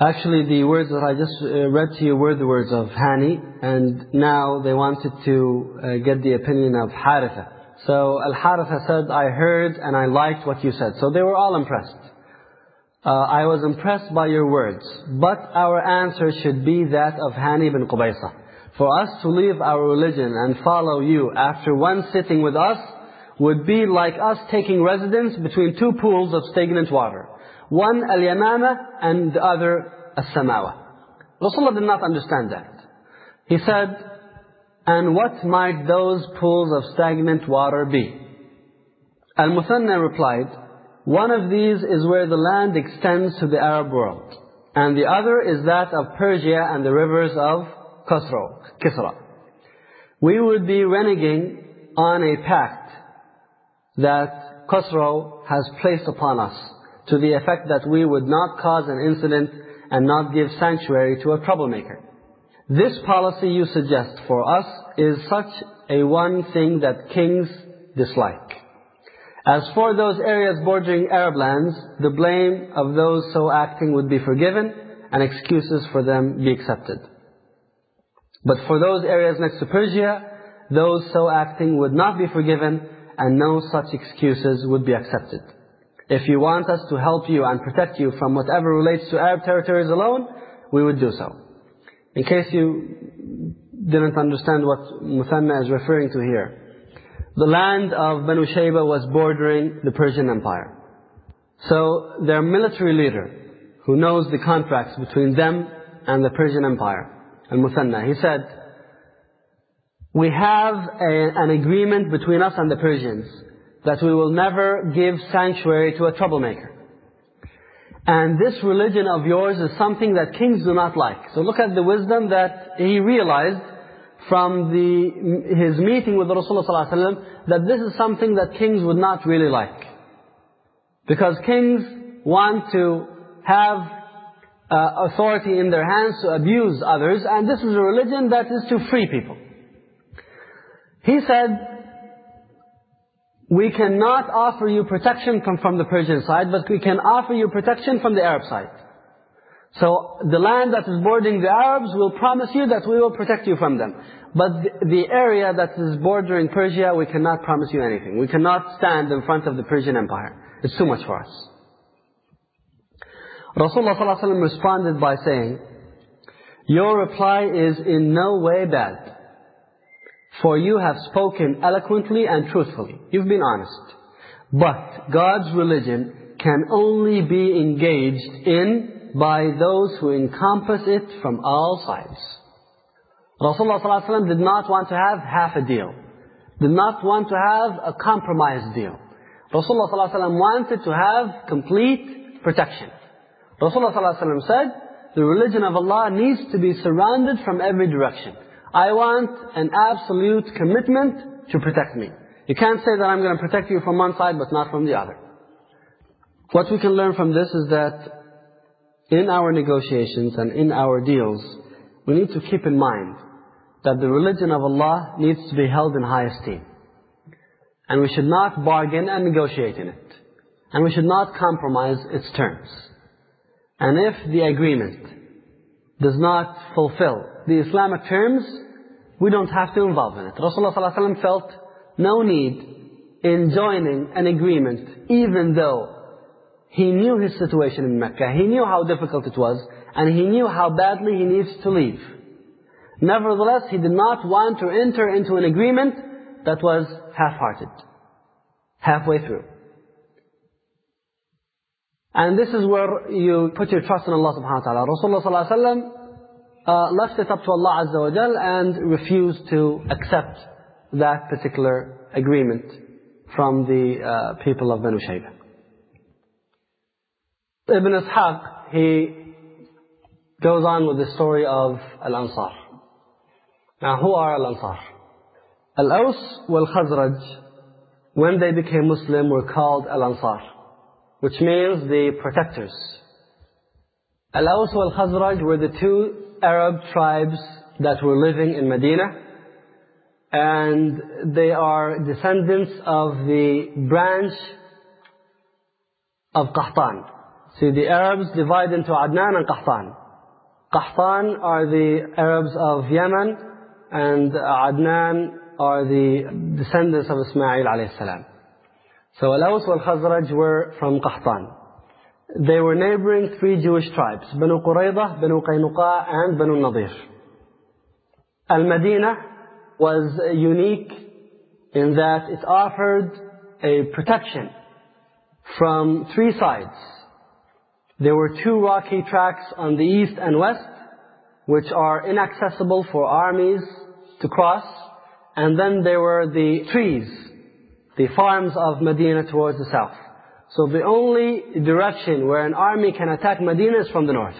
Actually, the words that I just uh, read to you were the words of Hani, and now they wanted to uh, get the opinion of Haritha. So Al-Haritha said, I heard and I liked what you said. So they were all impressed. Uh, I was impressed by your words, but our answer should be that of Hani bin Qubaysa. For us to leave our religion and follow you after one sitting with us would be like us taking residence between two pools of stagnant water. One al-yamama and the other as-samawa. Rasulullah did not understand that. He said, and what might those pools of stagnant water be? Al-Muthanna replied, one of these is where the land extends to the Arab world, and the other is that of Persia and the rivers of Kisra. We would be reneging on a pact that Khosrow has placed upon us to the effect that we would not cause an incident and not give sanctuary to a troublemaker. This policy you suggest for us is such a one thing that kings dislike. As for those areas bordering Arab lands, the blame of those so acting would be forgiven and excuses for them be accepted. But for those areas next to Persia, those so acting would not be forgiven and no such excuses would be accepted. If you want us to help you and protect you from whatever relates to Arab territories alone, we would do so. In case you didn't understand what Muthanna is referring to here. The land of Banu Shayba was bordering the Persian Empire. So their military leader, who knows the contracts between them and the Persian Empire, Al-Muthanna, he said, we have a, an agreement between us and the Persians that we will never give sanctuary to a troublemaker. And this religion of yours is something that kings do not like. So look at the wisdom that he realized from the, his meeting with Rasulullah ﷺ that this is something that kings would not really like. Because kings want to have uh, authority in their hands to abuse others, and this is a religion that is to free people. He said, we cannot offer you protection from, from the Persian side, but we can offer you protection from the Arab side. So the land that is bordering the Arabs will promise you that we will protect you from them. But the, the area that is bordering Persia, we cannot promise you anything. We cannot stand in front of the Persian Empire. It's too much for us. Rasulullah ﷺ responded by saying, Your reply is in no way bad. For you have spoken eloquently and truthfully. You've been honest. But God's religion can only be engaged in by those who encompass it from all sides. Rasulullah ﷺ did not want to have half a deal. Did not want to have a compromise deal. Rasulullah ﷺ wanted to have complete protection. Rasulullah ﷺ said, the religion of Allah needs to be surrounded from every direction. I want an absolute commitment to protect me. You can't say that I'm going to protect you from one side but not from the other. What we can learn from this is that in our negotiations and in our deals, we need to keep in mind that the religion of Allah needs to be held in high esteem. And we should not bargain and negotiate in it. And we should not compromise its terms. And if the agreement does not fulfill the Islamic terms, we don't have to involve in it. Rasulullah ﷺ felt no need in joining an agreement, even though he knew his situation in Mecca, he knew how difficult it was, and he knew how badly he needs to leave. Nevertheless, he did not want to enter into an agreement that was half-hearted, halfway through. And this is where you put your trust in Allah subhanahu wa ta'ala. Rasulullah sallallahu uh, left it up to Allah Azza wa Jal and refused to accept that particular agreement from the uh, people of Banu Shaybah. Ibn Ishaq, he goes on with the story of Al-Ansar. Now who are Al-Ansar? Al-Aws wal-Khazraj, when they became Muslim, were called Al-Ansar, which means the protectors. Al-Aws wal-Khazraj were the two Arab tribes that were living in Medina. And they are descendants of the branch of Qahtan. See, the Arabs divide into Adnan and Qahtan. Qahtan are the Arabs of Yemen, and Adnan are the descendants of Ismail alayhi salam. So Al-Aws wal-Khazraj were from Qahtan. They were neighboring three Jewish tribes, Banu Qurayza, Banu Qaynuqa, and Banu Nadir. Al-Madinah was unique in that it offered a protection from three sides. There were two rocky tracks on the east and west, which are inaccessible for armies to cross. And then there were the trees, the farms of Medina towards the south. So the only direction where an army can attack Medina is from the north.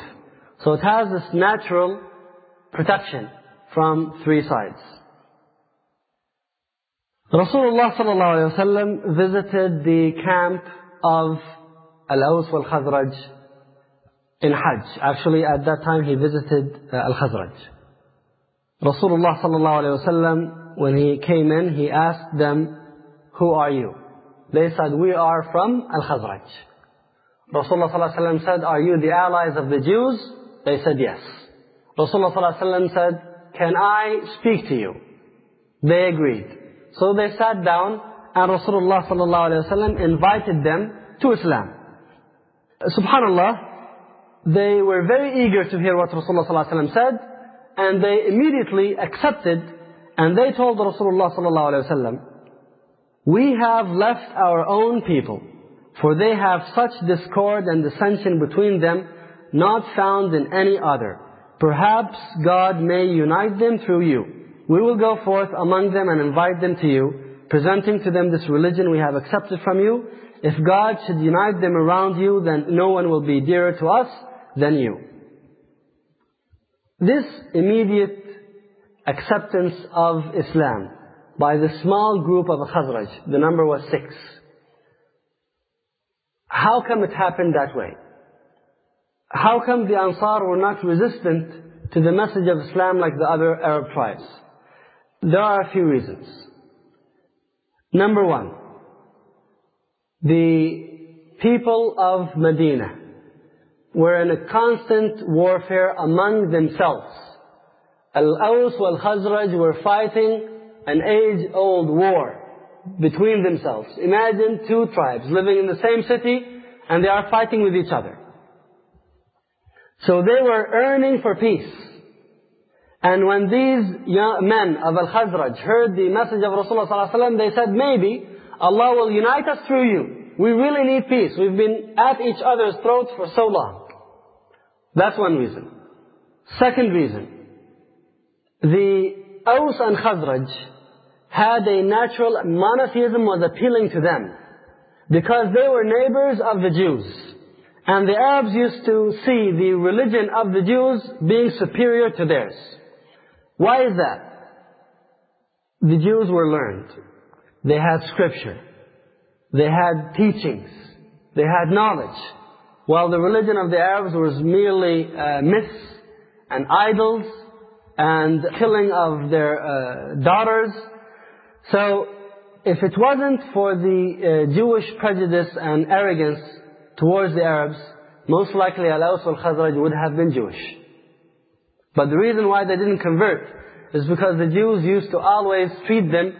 So it has this natural protection from three sides. Rasulullah ﷺ visited the camp of Al-Aws wal-Khazraj in Hajj. Actually, at that time he visited uh, Al-Khazraj. Rasulullah ﷺ, when he came in, he asked them, Who are you? They said, we are from Al-Khazraj. Rasulullah ﷺ said, are you the allies of the Jews? They said, yes. Rasulullah ﷺ said, can I speak to you? They agreed. So they sat down and Rasulullah ﷺ invited them to Islam. Subhanallah, they were very eager to hear what Rasulullah ﷺ said and they immediately accepted and they told Rasulullah ﷺ, we have left our own people for they have such discord and dissension between them not found in any other. Perhaps God may unite them through you. We will go forth among them and invite them to you, presenting to them this religion we have accepted from you. If God should unite them around you, then no one will be dearer to us than you. This immediate acceptance of Islam by the small group of Khazraj, the number was six. How come it happened that way? How come the Ansar were not resistant to the message of Islam like the other Arab tribes? There are a few reasons. Number one, the people of Medina were in a constant warfare among themselves. Al-Aws wal-Khazraj were fighting an age-old war between themselves. Imagine two tribes living in the same city and they are fighting with each other. So they were earning for peace. And when these men of Al-Khazraj heard the message of Rasulullah ﷺ, they said, maybe Allah will unite us through you. We really need peace. We've been at each other's throats for so long. That's one reason. Second reason. The Aus and Khazraj had a natural, monotheism was appealing to them. Because they were neighbors of the Jews. And the Arabs used to see the religion of the Jews being superior to theirs. Why is that? The Jews were learned. They had scripture. They had teachings. They had knowledge. While the religion of the Arabs was merely uh, myths and idols and killing of their uh, daughters so, if it wasn't for the uh, Jewish prejudice and arrogance towards the Arabs, most likely Al-Aws al-Khazraj would have been Jewish. But the reason why they didn't convert is because the Jews used to always treat them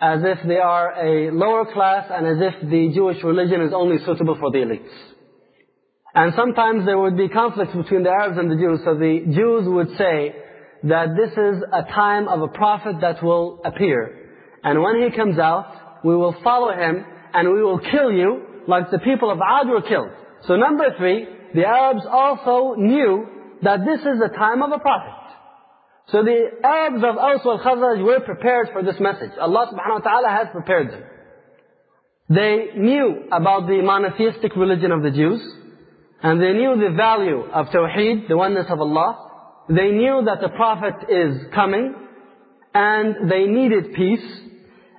as if they are a lower class and as if the Jewish religion is only suitable for the elites. And sometimes there would be conflicts between the Arabs and the Jews, so the Jews would say that this is a time of a prophet that will appear. And when he comes out, we will follow him and we will kill you like the people of Ad were killed. So number three, the Arabs also knew that this is the time of a prophet. So the Arabs of Aus wal Khazraj were prepared for this message. Allah subhanahu wa ta'ala has prepared them. They knew about the monotheistic religion of the Jews, and they knew the value of Tawheed, the oneness of Allah. They knew that the Prophet is coming, and they needed peace,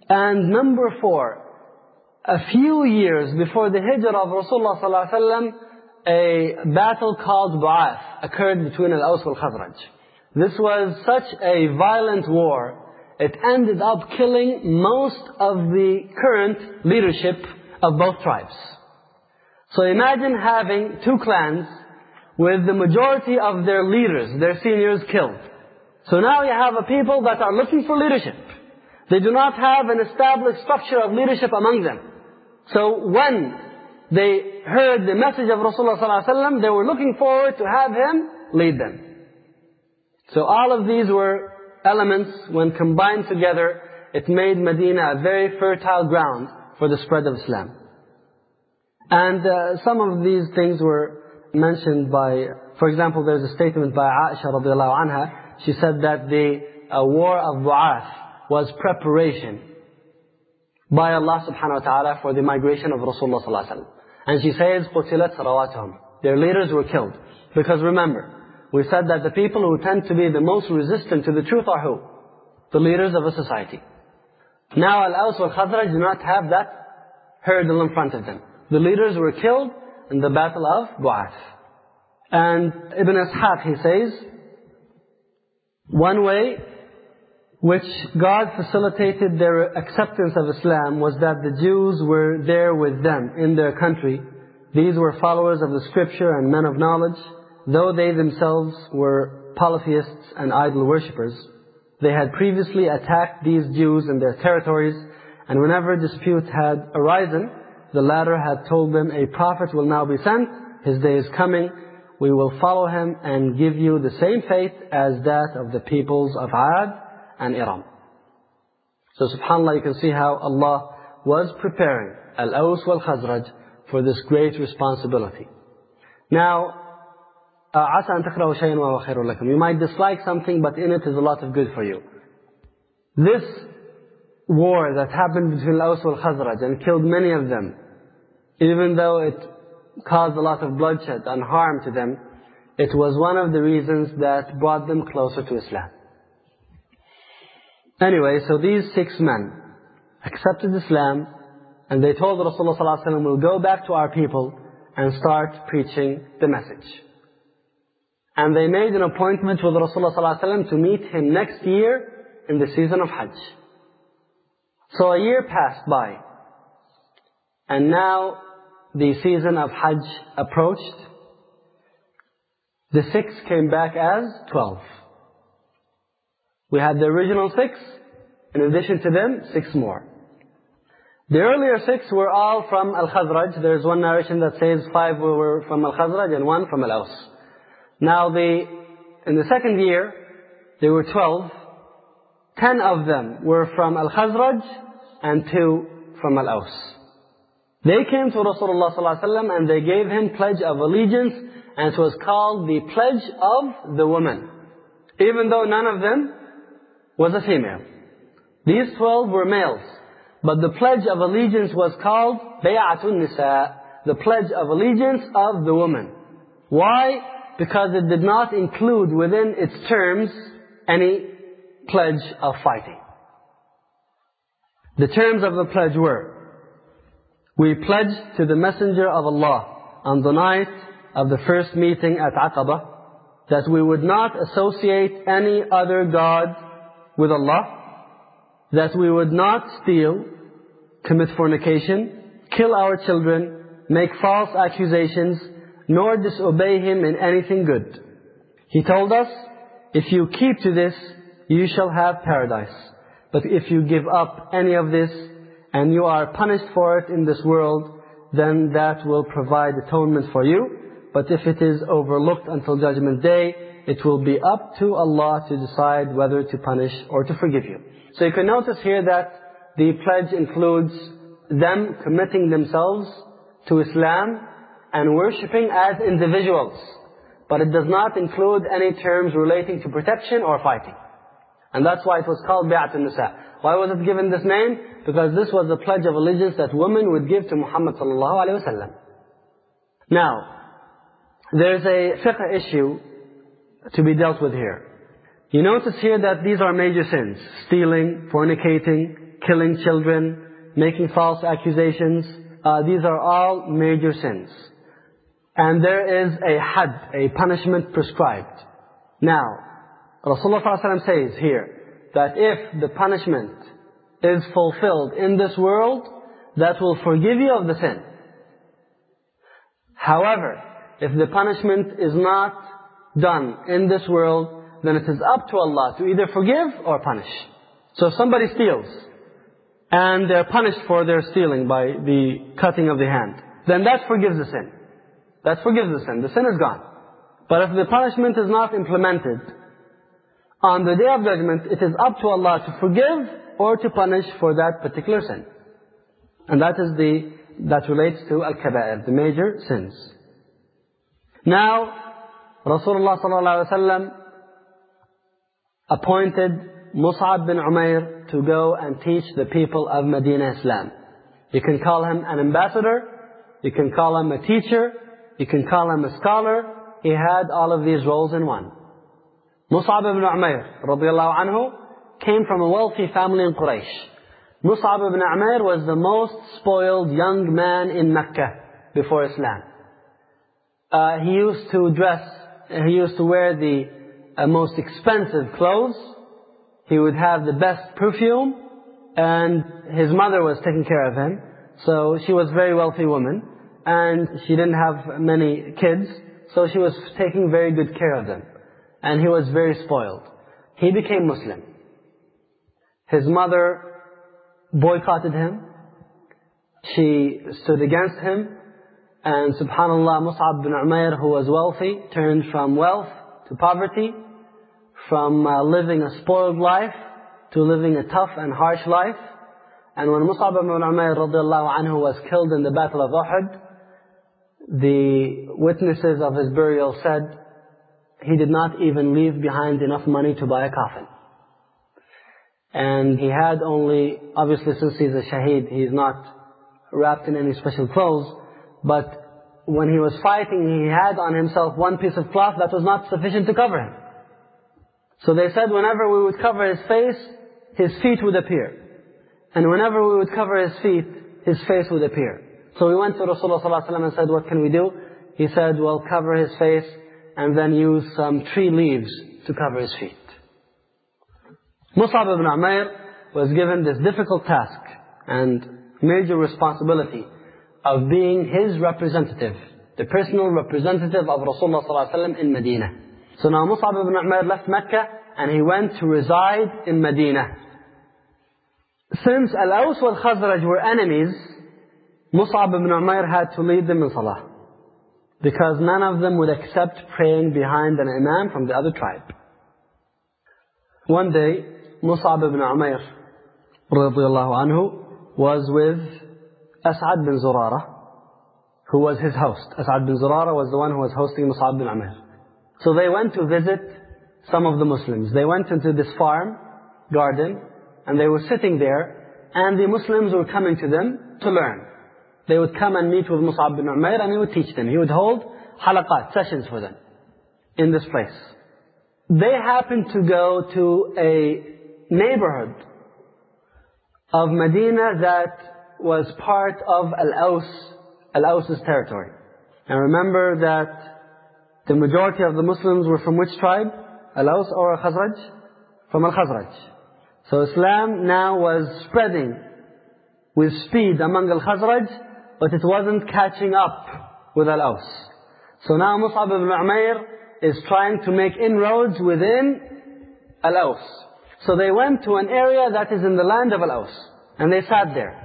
and number four, a few years before the hijrah of Rasulullah ﷺ, a battle called Bu'ath occurred between Al-Aws and Khazraj. This was such a violent war, it ended up killing most of the current leadership of both tribes. So imagine having two clans with the majority of their leaders, their seniors killed. So now you have a people that are looking for leadership. They do not have an established structure of leadership among them. So when they heard the message of Rasulullah ﷺ, they were looking forward to have him lead them. So all of these were elements, when combined together, it made Medina a very fertile ground for the spread of Islam. And uh, some of these things were mentioned by, for example, there's a statement by Aisha radiallahu anha. She said that the uh, war of Bu'ath, was preparation by Allah subhanahu wa ta'ala for the migration of Rasulullah sallallahu alaihi wasallam. And she says, قُتِلَتْ سَرَوَاتُهُمْ Their leaders were killed. Because remember, we said that the people who tend to be the most resistant to the truth are who? The leaders of a society. Now Al-Aws wal-Khazraj do not have that hurdle in front of them. The leaders were killed in the battle of Bu'ath. And Ibn Ishaq, he says, one way which God facilitated their acceptance of Islam was that the Jews were there with them in their country. These were followers of the scripture and men of knowledge, though they themselves were polytheists and idol worshippers. They had previously attacked these Jews in their territories, and whenever dispute had arisen, the latter had told them, a prophet will now be sent, his day is coming, we will follow him and give you the same fate as that of the peoples of Ad and Iram. So subhanAllah, you can see how Allah was preparing Al-Aws wal-Khazraj for this great responsibility. Now, عَسَى أَن تَكْرَهُ شَيْءٍ وَهُوَ خَيْرٌ لَكُمْ You might dislike something, but in it is a lot of good for you. This war that happened between Al-Aws wal-Khazraj and killed many of them, even though it caused a lot of bloodshed and harm to them, it was one of the reasons that brought them closer to Islam. Anyway, so these six men accepted Islam and they told Rasulullah ﷺ, we'll go back to our people and start preaching the message. And they made an appointment with Rasulullah ﷺ to meet him next year in the season of Hajj. So a year passed by. And now the season of Hajj approached. The six came back as twelve. We had the original six. In addition to them, six more. The earlier six were all from Al-Khazraj. There's one narration that says five were from Al-Khazraj and one from Al-Aws. Now the, in the second year, there were twelve. Ten of them were from Al-Khazraj and two from Al-Aws. They came to Rasulullah ﷺ and they gave him pledge of allegiance and it was called the pledge of the woman. Even though none of them was a female. These twelve were males. But the pledge of allegiance was called Bay'atun Nisa, the pledge of allegiance of the woman. Why? Because it did not include within its terms any pledge of fighting. The terms of the pledge were, we pledged to the Messenger of Allah on the night of the first meeting at Aqaba that we would not associate any other God with Allah, that we would not steal, commit fornication, kill our children, make false accusations, nor disobey Him in anything good. He told us, if you keep to this, you shall have paradise. But if you give up any of this, and you are punished for it in this world, then that will provide atonement for you. But if it is overlooked until Judgment Day, it will be up to Allah to decide whether to punish or to forgive you. So you can notice here that the pledge includes them committing themselves to Islam and worshipping as individuals. But it does not include any terms relating to protection or fighting. And that's why it was called Bi'at al-Nisa. Why was it given this name? Because this was the pledge of allegiance that women would give to Muhammad sallallahu alayhi wa Now, there's a fiqh issue to be dealt with here. You notice here that these are major sins. Stealing, fornicating, killing children, making false accusations. Uh, these are all major sins. And there is a had, a punishment prescribed. Now, Rasulullah ﷺ says here that if the punishment is fulfilled in this world, that will forgive you of the sin. However, if the punishment is not done in this world, then it is up to Allah to either forgive or punish. So if somebody steals, and they're punished for their stealing by the cutting of the hand, then that forgives the sin. That forgives the sin. The sin is gone. But if the punishment is not implemented, on the Day of Judgment, it is up to Allah to forgive or to punish for that particular sin. And that is the, that relates to Al-Kaba'ir, the major sins. Now, Rasulullah ﷺ appointed Mus'ab bin Umair to go and teach the people of Medina Islam. You can call him an ambassador, you can call him a teacher, you can call him a scholar. He had all of these roles in one. Mus'ab ibn Umair radiallahu anhu came from a wealthy family in Quraysh. Mus'ab ibn Umair was the most spoiled young man in Mecca before Islam. Uh, he used to dress, he used to wear the uh, most expensive clothes. he would have the best perfume, and his mother was taking care of him. So she was a very wealthy woman, and she didn't have many kids, so she was taking very good care of them. And he was very spoiled. He became Muslim. His mother boycotted him. She stood against him. And subhanAllah, Mus'ab bin Umair, who was wealthy, turned from wealth to poverty, from uh, living a spoiled life to living a tough and harsh life. And when Mus'ab bin Umair anhu was killed in the Battle of Uhud, the witnesses of his burial said, he did not even leave behind enough money to buy a coffin. And he had only, obviously since he's a shaheed, he's not wrapped in any special clothes, but when he was fighting, he had on himself one piece of cloth that was not sufficient to cover him. So they said whenever we would cover his face, his feet would appear. And whenever we would cover his feet, his face would appear. So we went to Rasulullah ﷺ and said, what can we do? He said, well, cover his face and then use some tree leaves to cover his feet. Mus'ab ibn Umair was given this difficult task and major responsibility of being his representative, the personal representative of Rasulullah ﷺ in Medina. So now Mus'ab ibn Umair left Mecca and he went to reside in Medina. Since Al-Aws wal Khazraj were enemies, Mus'ab ibn Umair had to lead them in Salah. Because none of them would accept praying behind an imam from the other tribe. One day, Mus'ab ibn Umair anhu was with As'ad bin Zurara, who was his host. As'ad bin Zurara was the one who was hosting Mus'ab bin Umair. So they went to visit some of the Muslims. They went into this farm, garden, and they were sitting there, and the Muslims were coming to them to learn. They would come and meet with Mus'ab bin Umair and he would teach them. He would hold halaqat, sessions for them in this place. They happened to go to a neighborhood of Medina that was part of Al-Aws, Al-Aws's territory. And remember that the majority of the Muslims were from which tribe? Al-Aws or Al Khazraj? From Al-Khazraj. So Islam now was spreading with speed among Al-Khazraj, but it wasn't catching up with Al-Aws. So now Mus'ab ibn Umair is trying to make inroads within Al-Aws. So they went to an area that is in the land of Al-Aws. And they sat there.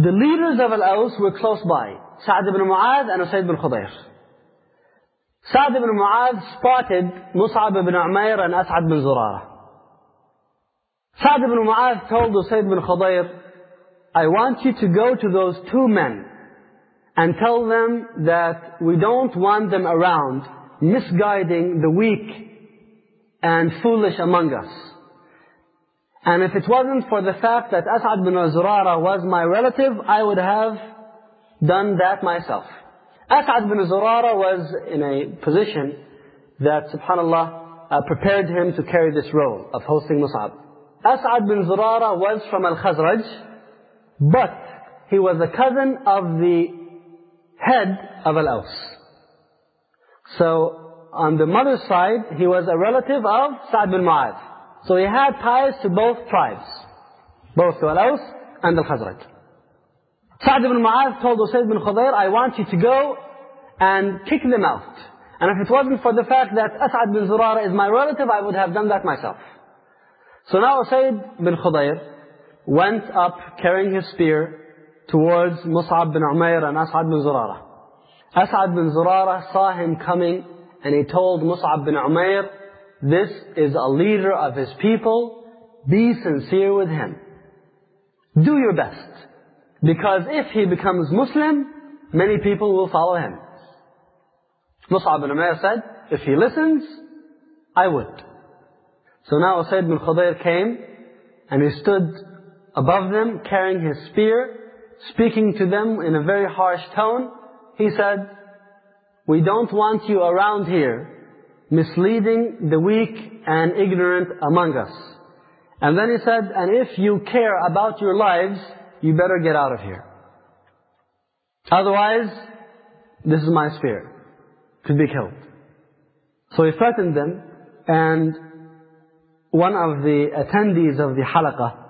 The leaders of Al-Aws were close by. Sa'd ibn Mu'adh and Usayd ibn Khudayr. Sa'd ibn Mu'adh spotted Mus'ab ibn Umair and As'ad bin Zurara. Sa'd ibn Mu'adh told Usayd ibn Khudayr, I want you to go to those two men and tell them that we don't want them around misguiding the weak and foolish among us. And if it wasn't for the fact that As'ad bin Zurara was my relative, I would have done that myself. As'ad bin Zurara was in a position that, subhanAllah, uh, prepared him to carry this role of hosting Mus'ab. As'ad bin Zurara was from Al-Khazraj, but he was a cousin of the head of Al-Aws. So, on the mother's side, he was a relative of Sa'd bin Mu'adh. So he had ties to both tribes. Both to Al-Aws and Al-Khazraj. Sa'd bin Mu'adh told Usayd bin Khudayr, I want you to go and kick them out. And if it wasn't for the fact that As'ad bin Zurara is my relative, I would have done that myself. So now Usayd bin Khudayr went up carrying his spear towards Mus'ab bin Umair and As'ad bin Zurara. As'ad bin Zurara saw him coming and he told Mus'ab bin Umair, this is a leader of his people, be sincere with him. Do your best. Because if he becomes Muslim, many people will follow him. Mus'ab bin Umair said, if he listens, I would. So now Usayd bin Khudayr came and he stood above them, carrying his spear, speaking to them in a very harsh tone. He said, we don't want you around here misleading the weak and ignorant among us. And then he said, and if you care about your lives, you better get out of here. Otherwise, this is my spear, to be killed. So he threatened them, and one of the attendees of the halaqah,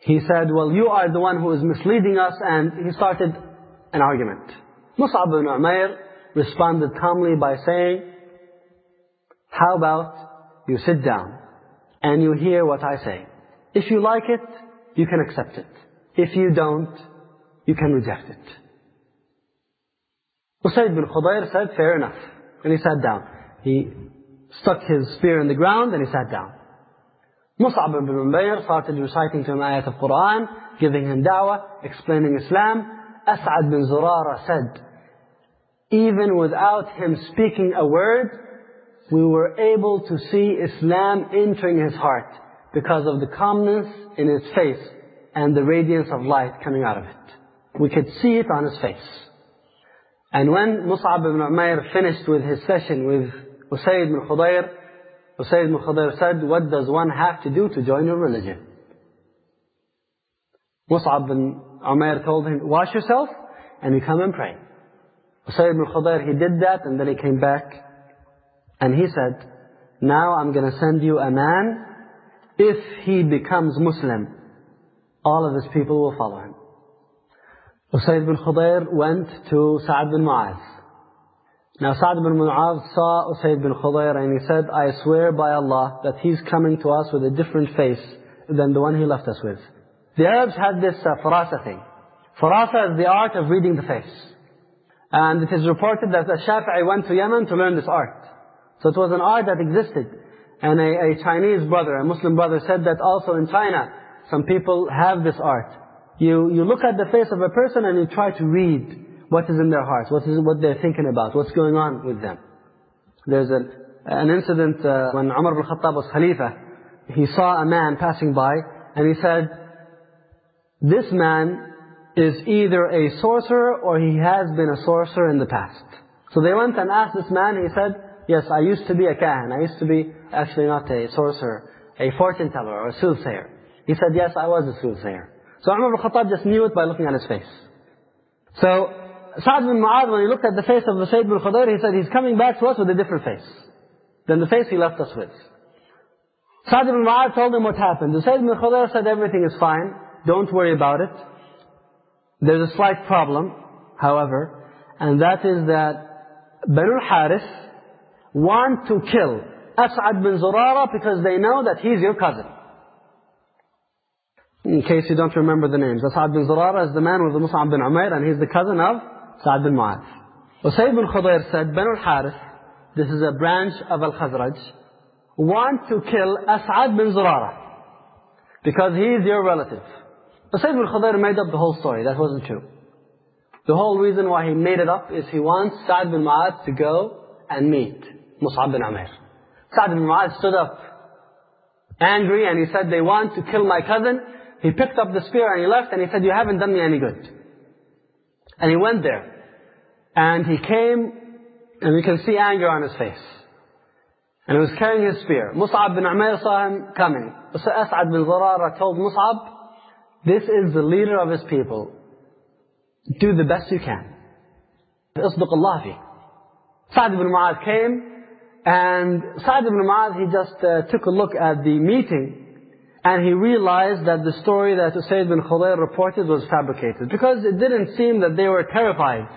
he said, well, you are the one who is misleading us, and he started an argument. Mus'ab ibn Umair responded calmly by saying, how about you sit down and you hear what I say. If you like it, you can accept it. If you don't, you can reject it. Usayd bin Khudayr said, fair enough. And he sat down. He stuck his spear in the ground and he sat down. Mus'ab ibn Umayr started reciting to him ayat of Quran, giving him da'wah, explaining Islam. As'ad bin Zurara said, even without him speaking a word, we were able to see Islam entering his heart because of the calmness in his face and the radiance of light coming out of it. We could see it on his face. And when Mus'ab ibn Umayr finished with his session with Usayd ibn Khudayr, Usayd ibn Khudayr said, what does one have to do to join your religion? Mus'ab ibn Umayr told him, wash yourself and you come and pray. Usayd ibn Khudayr, he did that and then he came back and he said, now I'm going to send you a man. If he becomes Muslim, all of his people will follow him. Usayd bin Khudayr went to Sa'ad bin Mu'az. Now Sa'ad bin Mu'az saw Usayd bin Khudayr and he said, I swear by Allah that he's coming to us with a different face than the one he left us with. The Arabs had this uh, farasa thing. Farasa is the art of reading the face. And it is reported that the Shafi'i went to Yemen to learn this art. So it was an art that existed. And a, a Chinese brother, a Muslim brother said that also in China, some people have this art. You, you look at the face of a person and you try to read what is in their hearts, what is what they're thinking about, what's going on with them. There's an, an incident uh, when Umar ibn Khattab was Khalifa. He saw a man passing by and he said, this man is either a sorcerer or he has been a sorcerer in the past. So they went and asked this man, he said, yes, I used to be a kahan, I used to be actually not a sorcerer, a fortune teller or a soothsayer. He said, yes, I was a soothsayer. So Umar ibn Khattab just knew it by looking at his face. So Sa'd bin Mu'adh, when he looked at the face of the Sayyid bin Khudayr, he said, he's coming back to us with a different face than the face he left us with. Sa'd bin Mu'adh told him what happened. The Sayyid bin Khudayr said, everything is fine. Don't worry about it. There's a slight problem, however, and that is that Banu Harith want to kill As'ad bin Zurara because they know that he's your cousin. In case you don't remember the names, As'ad bin Zurara is the man with the Mus'ab bin Umair and he's the cousin of Sa'ad bin Mu'adh. Usayd bin Khudayr said, Banu al-Harith, this is a branch of Al-Khazraj, want to kill As'ad bin Zurara because he is your relative. Usayd bin Khudayr made up the whole story. That wasn't true. The whole reason why he made it up is he wants Sa'ad bin Mu'adh to go and meet Mus'ab bin Umair. Sa'd bin Mu'az stood up angry and he said, they want to kill my cousin. He picked up the spear and he left and he said, you haven't done me any good. And he went there. And he came and we can see anger on his face. And he was carrying his spear. Mus'ab bin Umair saw him coming. So As'ad bin Zurara told Mus'ab, this is the leader of his people. Do the best you can. Asduq Allah fi. Sa'd ibn Mu'adh came and Sa'd ibn he just uh, took a look at the meeting and he realized that the story that Usayd bin Khudayr reported was fabricated. Because it didn't seem that they were terrified.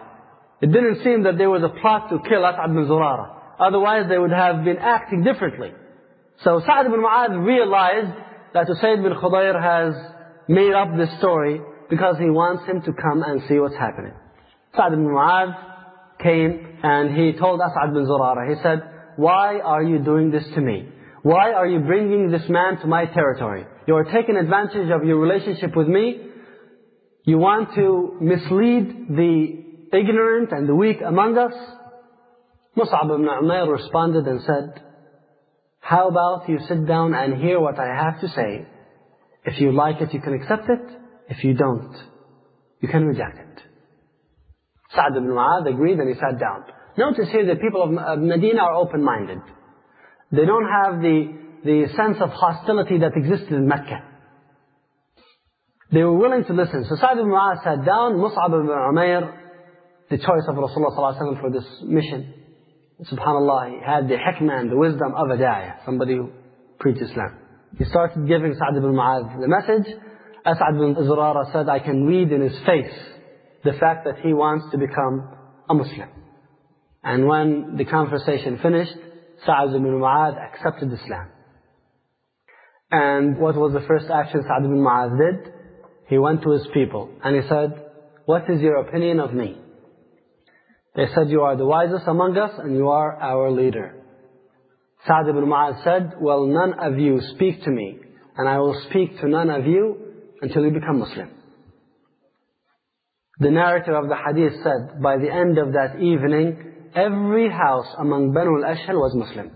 It didn't seem that there was a plot to kill As'ad bin Zurara. Otherwise they would have been acting differently. So Sa'd ibn realized that Usayd bin Khudayr has made up this story because he wants him to come and see what's happening. Sa'd ibn came and he told As'ad bin Zurara, he said, why are you doing this to me? Why are you bringing this man to my territory? You are taking advantage of your relationship with me. You want to mislead the ignorant and the weak among us. Mus'ab ibn Umair responded and said, how about you sit down and hear what I have to say? If you like it, you can accept it. If you don't, you can reject it. Sa'd ibn Mu'adh agreed and he sat down. Notice here the people of Medina are open-minded. They don't have the, the sense of hostility that existed in Mecca. They were willing to listen. So Sa'd ibn Mu'adh sat down, Mus'ab ibn Umair, the choice of Rasulullah for this mission. SubhanAllah, he had the hikmah and the wisdom of a da'iyah, somebody who preach Islam. He started giving Sa'd ibn Mu'adh the message. As'ad ibn Zurara said, I can read in his face the fact that he wants to become a Muslim. And when the conversation finished, Sa'd ibn Mu'adh accepted Islam. And what was the first action Sa'd ibn Mu'adh did? He went to his people and he said, What is your opinion of me? They said, You are the wisest among us and you are our leader. Sa'd ibn Mu'adh said, Well, none of you speak to me, and I will speak to none of you until you become Muslim. The narrator of the hadith said, by the end of that evening, every house among Banu al-Ashhal was Muslim.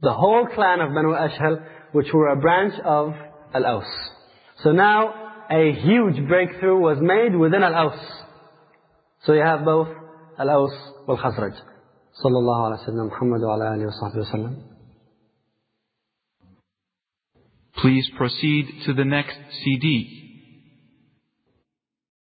The whole clan of Banu al-Ashhal, which were a branch of Al-Aus. So now, a huge breakthrough was made within Al-Aus. So you have both Al-Aus wal-Khazraj. Sallallahu alayhi wa sallam, Muhammad wa wa sallam. Please proceed to the next CD.